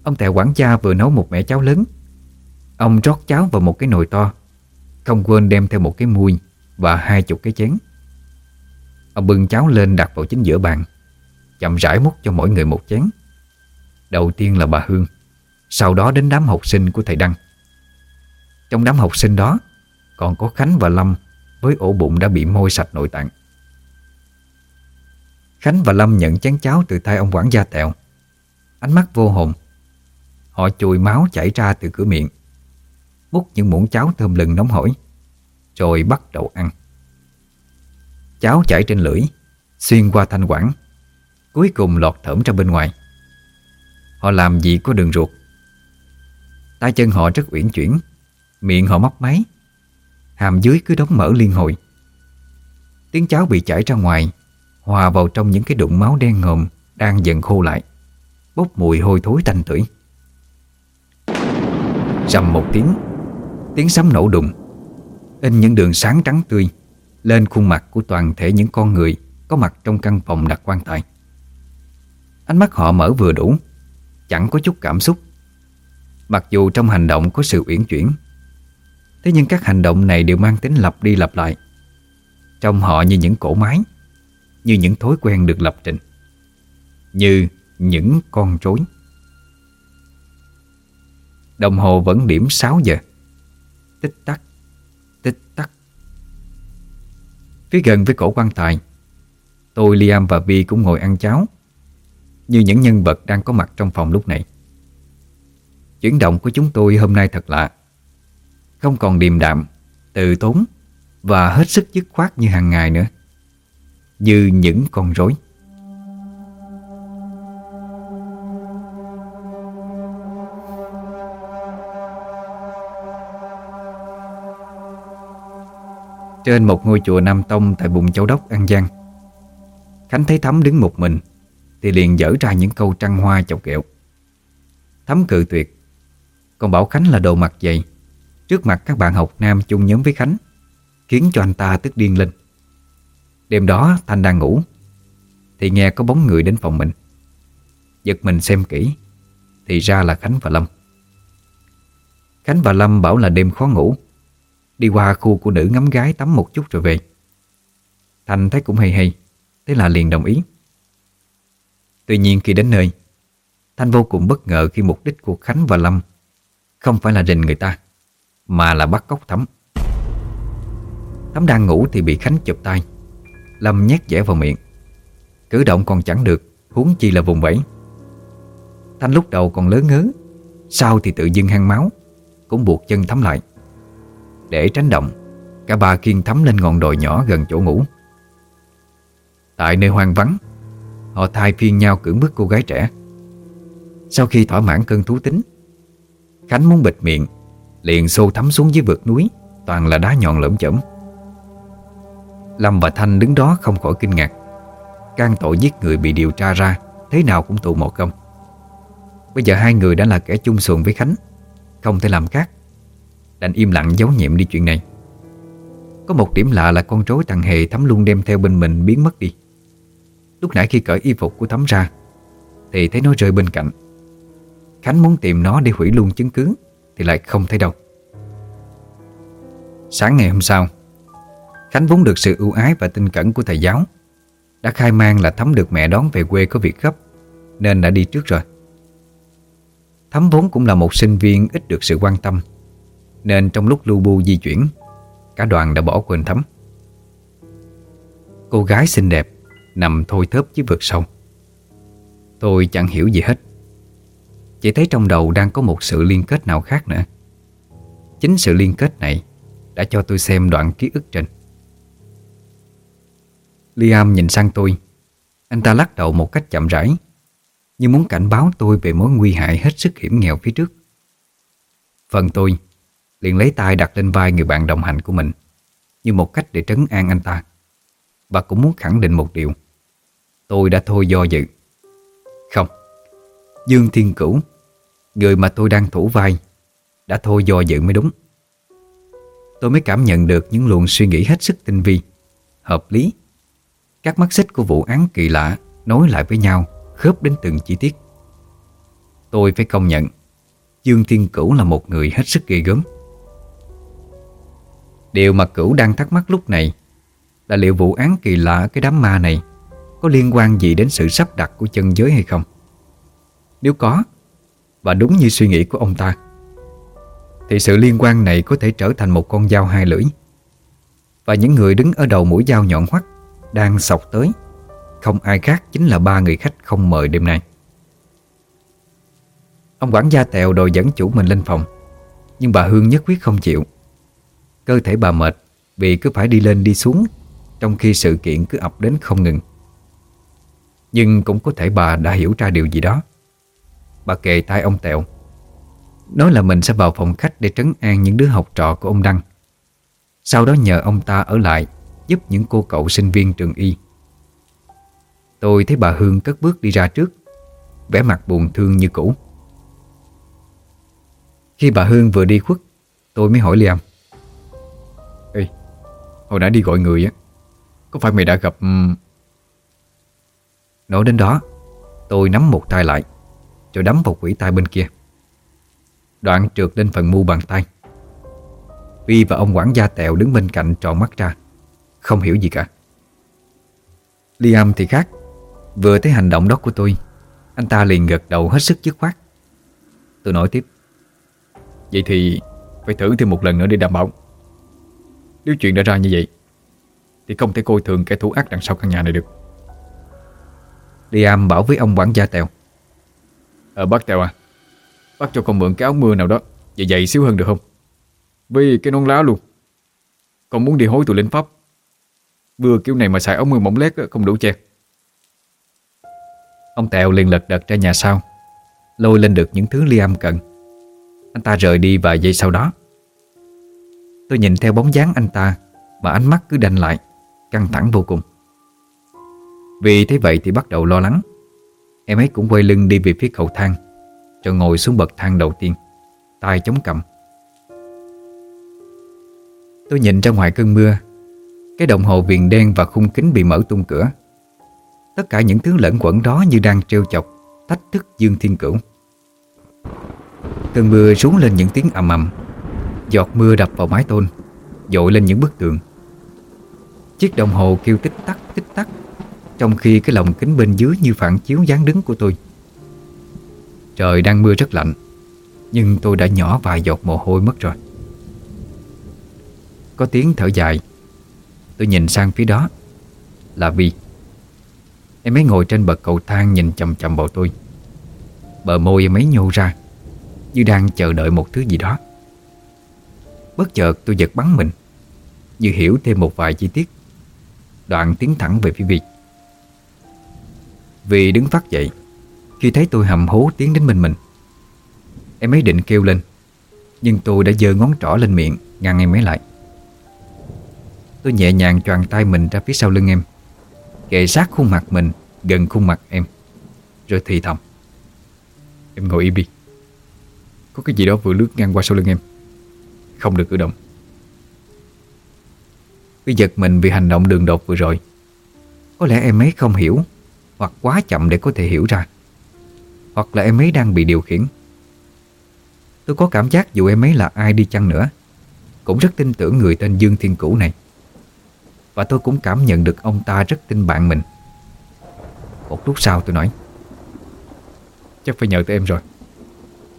Ông Tèo quản gia vừa nấu một mẻ cháo lớn. Ông rót cháo vào một cái nồi to, Không quên đem theo một cái muôi Và hai chục cái chén. Ông bưng cháo lên đặt vào chính giữa bàn, Chậm rãi múc cho mỗi người một chén. Đầu tiên là bà Hương. Sau đó đến đám học sinh của thầy Đăng. Trong đám học sinh đó, Còn có Khánh và Lâm Với ổ bụng đã bị môi sạch nội tạng. Khánh và Lâm nhận chén cháo từ tay ông quản gia Tèo. Ánh mắt vô hồn, Họ chùi máu chảy ra từ cửa miệng, Múc những muỗng cháo thơm lừng nóng hổi, Rồi bắt đầu ăn. Cháo chảy trên lưỡi, Xuyên qua thanh quản, Cuối cùng lọt thởm ra bên ngoài. Họ làm gì có đường ruột tay chân họ rất uyển chuyển, Miệng họ móc máy, Hàm dưới cứ đóng mở liên hồi. Tiếng cháo bị chảy ra ngoài, Hòa vào trong những cái đụng máu đen ngòm Đang dần khô lại, Bốc mùi hôi thối tanh tưởi. Rầm một tiếng Tiếng sấm nổ đùng. In những đường sáng trắng tươi Lên khuôn mặt của toàn thể những con người Có mặt trong căn phòng đặt quan tài. Ánh mắt họ mở vừa đủ, Chẳng có chút cảm xúc. Mặc dù trong hành động có sự uyển chuyển Thế nhưng các hành động này đều mang tính lặp đi lặp lại. Trong họ như những cổ máy Như những thói quen được lập trình Như những con rối. Đồng hồ vẫn điểm 6 giờ. Tích tắc Tích tắc. Phía gần với cổ quan tài Tôi, Liam và Vi cũng ngồi ăn cháo Như những nhân vật đang có mặt trong phòng lúc này. Chuyển động của chúng tôi hôm nay thật lạ. Không còn điềm đạm Tự tốn Và hết sức dứt khoát như hàng ngày nữa. Như những con rối. Trên một ngôi chùa Nam Tông Tại vùng Châu Đốc, An Giang, Khánh thấy Thắm đứng một mình Thì liền dở ra những câu trăng hoa chọc kẹo Thắm cự tuyệt còn bảo Khánh là đồ mặt dày Trước mặt các bạn học nam chung nhóm với Khánh, Khiến cho anh ta tức điên lên. Đêm đó, Thanh đang ngủ, Thì nghe có bóng người đến phòng mình. Giật mình xem kỹ, Thì ra là Khánh và Lâm. Khánh và Lâm bảo là đêm khó ngủ, Đi qua khu của nữ ngắm gái tắm một chút rồi về. Thanh thấy cũng hay hay, Thế là liền đồng ý. Tuy nhiên khi đến nơi, Thanh vô cùng bất ngờ khi mục đích của Khánh và Lâm không phải là rình người ta, Mà là bắt cóc Thắm Thắm đang ngủ thì bị Khánh chụp tay, Lâm nhét dẻ vào miệng. Cử động còn chẳng được, Huống chi là vùng vẫy. Thanh lúc đầu còn lớn ngớ Sau thì tự dưng hang máu, Cũng buộc chân Thắm lại. Để tránh động, Cả ba kiên Thắm lên ngọn đồi nhỏ gần chỗ ngủ. Tại nơi hoang vắng, Họ thay phiên nhau cưỡng bức cô gái trẻ. Sau khi thỏa mãn cơn thú tính Khánh muốn bịt miệng, Liền xô thắm xuống dưới vực núi, Toàn là đá nhọn lởm chởm Lâm và Thanh đứng đó không khỏi kinh ngạc. Can tội giết người bị điều tra ra, Thế nào cũng tụ một công Bây giờ hai người đã là kẻ chung xuồng với Khánh, Không thể làm khác. Đành im lặng giấu nhiệm đi chuyện này. Có một điểm lạ là con rối thằng Hề Thắm luôn đem theo bên mình biến mất đi. Lúc nãy khi cởi y phục của Thắm ra, Thì thấy nó rơi bên cạnh. Khánh muốn tìm nó để hủy luôn chứng cứ Thì lại không thấy đâu. Sáng ngày hôm sau, Khánh vốn được sự ưu ái và tinh cẩn của thầy giáo, Đã khai mang là Thắm được mẹ đón về quê có việc gấp, Nên đã đi trước rồi. Thắm vốn cũng là một sinh viên ít được sự quan tâm, Nên trong lúc lưu bu di chuyển, Cả đoàn đã bỏ quên Thắm Cô gái xinh đẹp Nằm thôi thớp dưới vực sâu. Tôi chẳng hiểu gì hết. Chỉ thấy trong đầu đang có một sự liên kết nào khác nữa. Chính sự liên kết này Đã cho tôi xem đoạn ký ức trên. Liam nhìn sang tôi. Anh ta lắc đầu một cách chậm rãi, Như muốn cảnh báo tôi về mối nguy hại hết sức hiểm nghèo phía trước. Phần tôi liền lấy tay đặt lên vai người bạn đồng hành của mình, Như một cách để trấn an anh ta. Và cũng muốn khẳng định một điều. Tôi đã thôi do dự. Không. Dương Thiên Cửu. Người mà tôi đang thủ vai, Đã thôi dò dự mới đúng. Tôi mới cảm nhận được những luồng suy nghĩ hết sức tinh vi, Hợp lý. Các mắt xích của vụ án kỳ lạ Nối lại với nhau, Khớp đến từng chi tiết. Tôi phải công nhận, Dương Thiên Cửu là một người hết sức ghê gớm. Điều mà Cửu đang thắc mắc lúc này Là liệu vụ án kỳ lạ cái đám ma này có liên quan gì đến sự sắp đặt của chân giới hay không? Nếu có, và đúng như suy nghĩ của ông ta, thì sự liên quan này có thể trở thành một con dao hai lưỡi. Và những người đứng ở đầu mũi dao nhọn hoắt đang sọc tới, không ai khác chính là ba người khách không mời đêm nay. Ông quản gia Tèo đòi dẫn chủ mình lên phòng, nhưng bà Hương nhất quyết không chịu. Cơ thể bà mệt vì cứ phải đi lên đi xuống trong khi sự kiện cứ ập đến không ngừng. Nhưng cũng có thể bà đã hiểu ra điều gì đó Bà kề tay ông Tẹo. Nói là mình sẽ vào phòng khách để trấn an những đứa học trò của ông Đăng. Sau đó nhờ ông ta ở lại Giúp những cô cậu sinh viên trường y. Tôi thấy bà Hương cất bước đi ra trước vẻ mặt buồn thương như cũ. Khi bà Hương vừa đi khuất Tôi mới hỏi Liam. Ê, hồi nãy đi gọi người á Có phải mày đã gặp Nói đến đó Tôi nắm một tay lại. Rồi đấm vào quỷ tai bên kia. Đoạn trượt lên phần mu bàn tay. Vi và ông quản gia tèo đứng bên cạnh tròn mắt ra, Không hiểu gì cả. Liam thì khác, Vừa thấy hành động đó của tôi, Anh ta liền gật đầu hết sức dứt khoát. Tôi nói tiếp, Vậy thì phải thử thêm một lần nữa để đảm bảo. Nếu chuyện đã ra như vậy, Thì không thể coi thường kẻ thú ác đằng sau căn nhà này được. Liam bảo với ông quản gia Tèo Ờ bác Tèo à Bác cho con mượn cái áo mưa nào đó Và dày xíu hơn được không? Vì cái nón lá luôn. Con muốn đi hối tụi lính pháp. Vừa kiểu này mà xài áo mưa mỏng lét Không đủ che. Ông Tèo liền lật đật ra nhà sau, Lôi lên được những thứ Liam cần. Anh ta rời đi vài giây sau đó. Tôi nhìn theo bóng dáng anh ta Mà ánh mắt cứ đanh lại, Căng thẳng vô cùng. Vì thế vậy thì bắt đầu lo lắng. Em ấy cũng quay lưng đi về phía cầu thang, Rồi ngồi xuống bậc thang đầu tiên, tay chống cầm Tôi nhìn ra ngoài cơn mưa, Cái đồng hồ viền đen và khung kính bị mở tung cửa. Tất cả những thứ lẫn quẩn đó như đang trêu chọc, Thách thức Dương Thiên Cửu. Cơn mưa xuống lên những tiếng ầm ầm, Giọt mưa đập vào mái tôn, Dội lên những bức tường. Chiếc đồng hồ kêu tích tắc tích tắc. Trong khi cái lồng kính bên dưới Như phản chiếu dáng đứng của tôi. Trời đang mưa rất lạnh, Nhưng tôi đã nhỏ vài giọt mồ hôi mất rồi. Có tiếng thở dài. Tôi nhìn sang phía đó. Là Vi. Em ấy ngồi trên bậc cầu thang nhìn chầm chầm vào tôi. Bờ môi em ấy nhô ra, Như đang chờ đợi một thứ gì đó. Bất chợt tôi giật bắn mình, Như hiểu thêm một vài chi tiết. Đoạn tiến thẳng về phía Vi vì đứng phát dậy, Khi thấy tôi hầm hố tiến đến bên mình, Em ấy định kêu lên, Nhưng tôi đã giơ ngón trỏ lên miệng, Ngăn em ấy lại. Tôi nhẹ nhàng choàng tay mình ra phía sau lưng em Kệ sát khuôn mặt mình Gần khuôn mặt em, Rồi thì thầm. Em ngồi im đi. Có cái gì đó vừa lướt ngang qua sau lưng em. Không được cử động. Tôi giật mình vì hành động đường đột vừa rồi. Có lẽ em ấy không hiểu hoặc quá chậm để có thể hiểu ra. Hoặc là em ấy đang bị điều khiển. Tôi có cảm giác dù em ấy là ai đi chăng nữa, Cũng rất tin tưởng người tên Dương Thiên Cửu này. Và tôi cũng cảm nhận được ông ta rất tin bạn mình. Một lúc sau tôi nói, Chắc phải nhờ tới em rồi.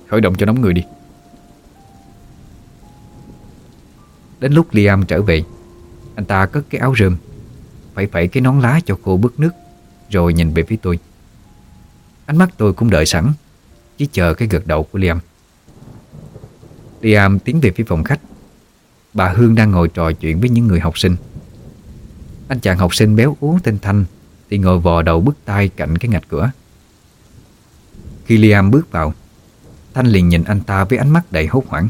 Khởi động cho nóng người đi. Đến lúc Liam trở về, Anh ta cất cái áo rơm, Phải phải cái nón lá cho cô bước nước. Rồi nhìn về phía tôi. Ánh mắt tôi cũng đợi sẵn, Chỉ chờ cái gật đầu của Liam. Liam tiến về phía phòng khách. Bà Hương đang ngồi trò chuyện với những người học sinh. Anh chàng học sinh béo ú tên Thanh Thì ngồi vò đầu bức tay cạnh cái ngạch cửa. Khi Liam bước vào, Thanh liền nhìn anh ta với ánh mắt đầy hốt hoảng.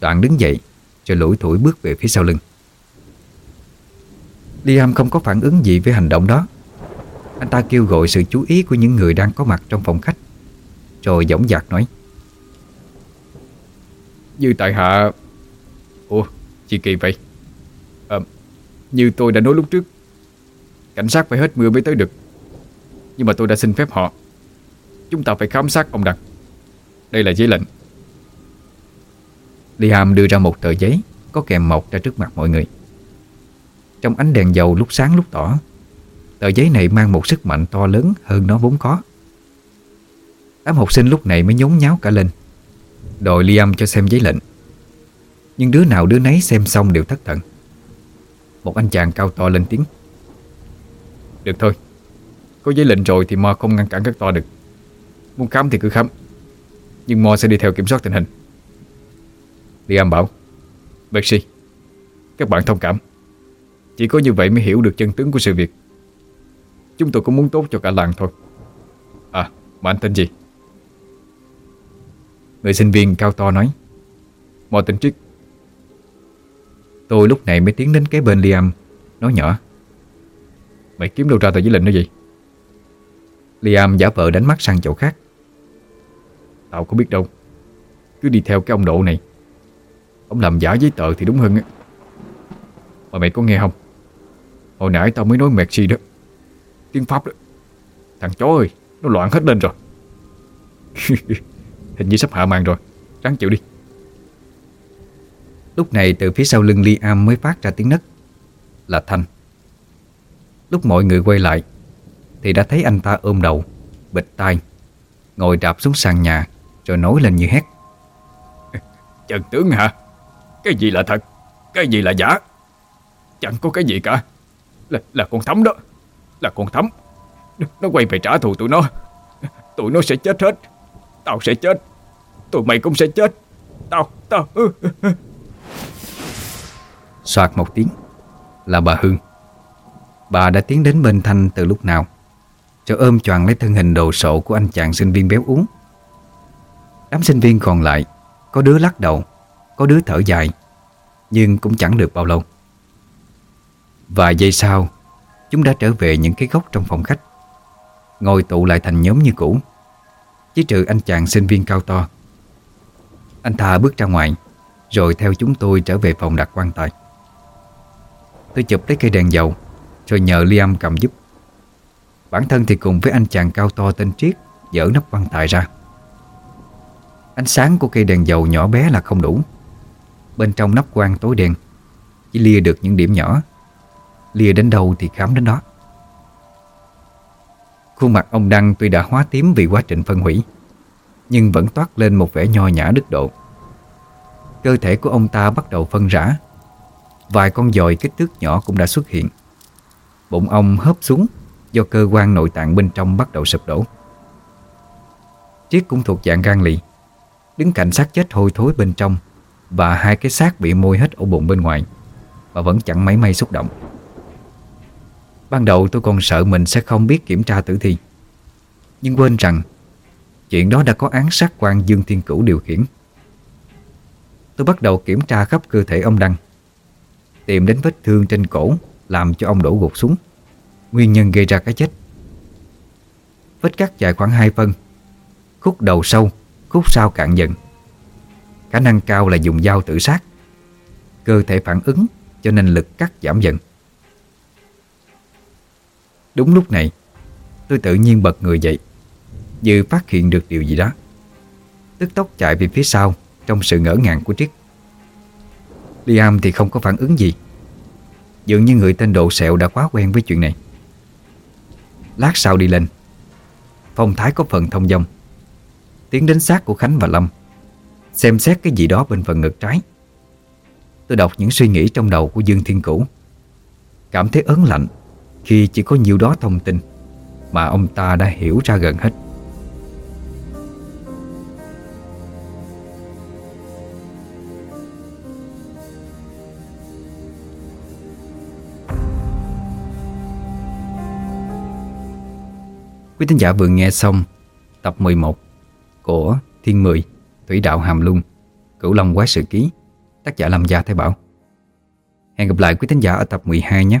Đoạn đứng dậy, Rồi lủi thủi bước về phía sau lưng. Liam không có phản ứng gì với hành động đó. Anh ta kêu gọi sự chú ý của những người đang có mặt trong phòng khách. Rồi dõng dạc nói. Như tại hạ. Ủa chị Kỳ vậy? À, Như tôi đã nói lúc trước Cảnh sát phải hết mưa mới tới được. Nhưng mà tôi đã xin phép họ. Chúng ta phải khám sát ông Đặng. Đây là giấy lệnh. Liam đưa ra một tờ giấy Có kèm mộc ra trước mặt mọi người. Trong ánh đèn dầu lúc sáng lúc tỏ Tờ giấy này mang một sức mạnh to lớn hơn nó vốn có. Đám học sinh lúc này mới nhốn nháo cả lên. Đòi Liam cho xem giấy lệnh. Nhưng đứa nào đứa nấy xem xong đều thất thần. Một anh chàng cao to lên tiếng. Được thôi, Có giấy lệnh rồi thì Mo không ngăn cản các to được. Muốn khám thì cứ khám. Nhưng Mo sẽ đi theo kiểm soát tình hình. Liam bảo Bexy Các bạn thông cảm. Chỉ có như vậy mới hiểu được chân tướng của sự việc. Chúng tôi cũng muốn tốt cho cả làng thôi. À mà anh tên gì? Người sinh viên cao to nói. Mò tên Triết Tôi lúc này mới tiến đến cái bên Liam, Nói nhỏ. Mày kiếm đâu ra tờ giấy lệnh đó gì Liam giả vờ đánh mắt sang chỗ khác. Tao có biết đâu. Cứ đi theo cái ông độ này. Ông làm giả giấy tờ thì đúng hơn á. Mà mày có nghe không? Hồi nãy tao mới nói merci đó. Tiếng Pháp đó. Thằng chó ơi Nó loạn hết lên rồi. Hình như sắp hạ màn rồi Ráng chịu đi. Lúc này từ phía sau lưng Liam mới phát ra tiếng nấc Là Thanh. Lúc mọi người quay lại Thì đã thấy anh ta ôm đầu Bịch tai Ngồi đạp xuống sàn nhà Rồi nói lên như hét. Trần tướng hả? Cái gì là thật? Cái gì là giả? Chẳng có cái gì cả. Là, là con thấm đó. Là con thấm. Nó, quay về trả thù tụi nó. Tụi nó sẽ chết hết. Tao sẽ chết. Tụi mày cũng sẽ chết. Tao, tao ừ. Soạt một tiếng Là bà Hương. Bà đã tiến đến bên Thanh từ lúc nào Cho ôm choàng lấy thân hình đồ sộ Của anh chàng sinh viên béo uống. Đám sinh viên còn lại Có đứa lắc đầu Có đứa thở dài Nhưng cũng chẳng được bao lâu. Vài giây sau Chúng đã trở về những cái góc trong phòng khách. Ngồi tụ lại thành nhóm như cũ. Chỉ trừ anh chàng sinh viên cao to. Anh ta bước ra ngoài, Rồi theo chúng tôi trở về phòng đặt quan tài. Tôi chụp lấy cây đèn dầu, Rồi nhờ Liam cầm giúp. Bản thân thì cùng với anh chàng cao to tên Triết, Dỡ nắp quan tài ra. Ánh sáng của cây đèn dầu nhỏ bé là không đủ. Bên trong nắp quan tối đen, Chỉ lia được những điểm nhỏ. Lìa đến đâu thì khám đến đó. Khuôn mặt ông Đăng tuy đã hóa tím vì quá trình phân hủy, Nhưng vẫn toát lên một vẻ nho nhã đức độ. Cơ thể của ông ta bắt đầu phân rã. Vài con dòi kích thước nhỏ cũng đã xuất hiện. Bụng ông hớp xuống Do cơ quan nội tạng bên trong bắt đầu sụp đổ. Triết cũng thuộc dạng gan lì, Đứng cạnh xác chết hôi thối bên trong Và hai cái xác bị môi hết ổ bụng bên ngoài Mà vẫn chẳng mấy may xúc động. Ban đầu tôi còn sợ mình sẽ không biết kiểm tra tử thi. Nhưng quên rằng, Chuyện đó đã có án sát quan Dương Thiên Cửu điều khiển. Tôi bắt đầu kiểm tra khắp cơ thể ông Đăng, Tìm đến vết thương trên cổ, Làm cho ông đổ gục xuống. Nguyên nhân gây ra cái chết. Vết cắt dài khoảng 2 phân, Khúc đầu sâu, Khúc sau cạn dần. Khả năng cao là dùng dao tự sát. Cơ thể phản ứng Cho nên lực cắt giảm dần. Đúng lúc này, Tôi tự nhiên bật người dậy Như phát hiện được điều gì đó. Tức tốc chạy về phía sau Trong sự ngỡ ngàng của Triết. Liam thì không có phản ứng gì. Dường như người tên độ sẹo đã quá quen với chuyện này. Lát sau đi lên, Phong thái có phần thông dong. Tiến đến xác của Khánh và Lâm, Xem xét cái gì đó bên phần ngực trái. Tôi đọc những suy nghĩ trong đầu của Dương Thiên Cửu. Cảm thấy ớn lạnh. Khi chỉ có nhiều đó thông tin Mà ông ta đã hiểu ra gần hết Quý thính giả vừa nghe xong tập 11 của Thiên Mười, Thủy Đạo Hàm Lung, Cửu Long Quái Sự Ký, tác giả Lâm Gia Thái Bảo. Hẹn gặp lại quý thính giả ở tập 12 nhé.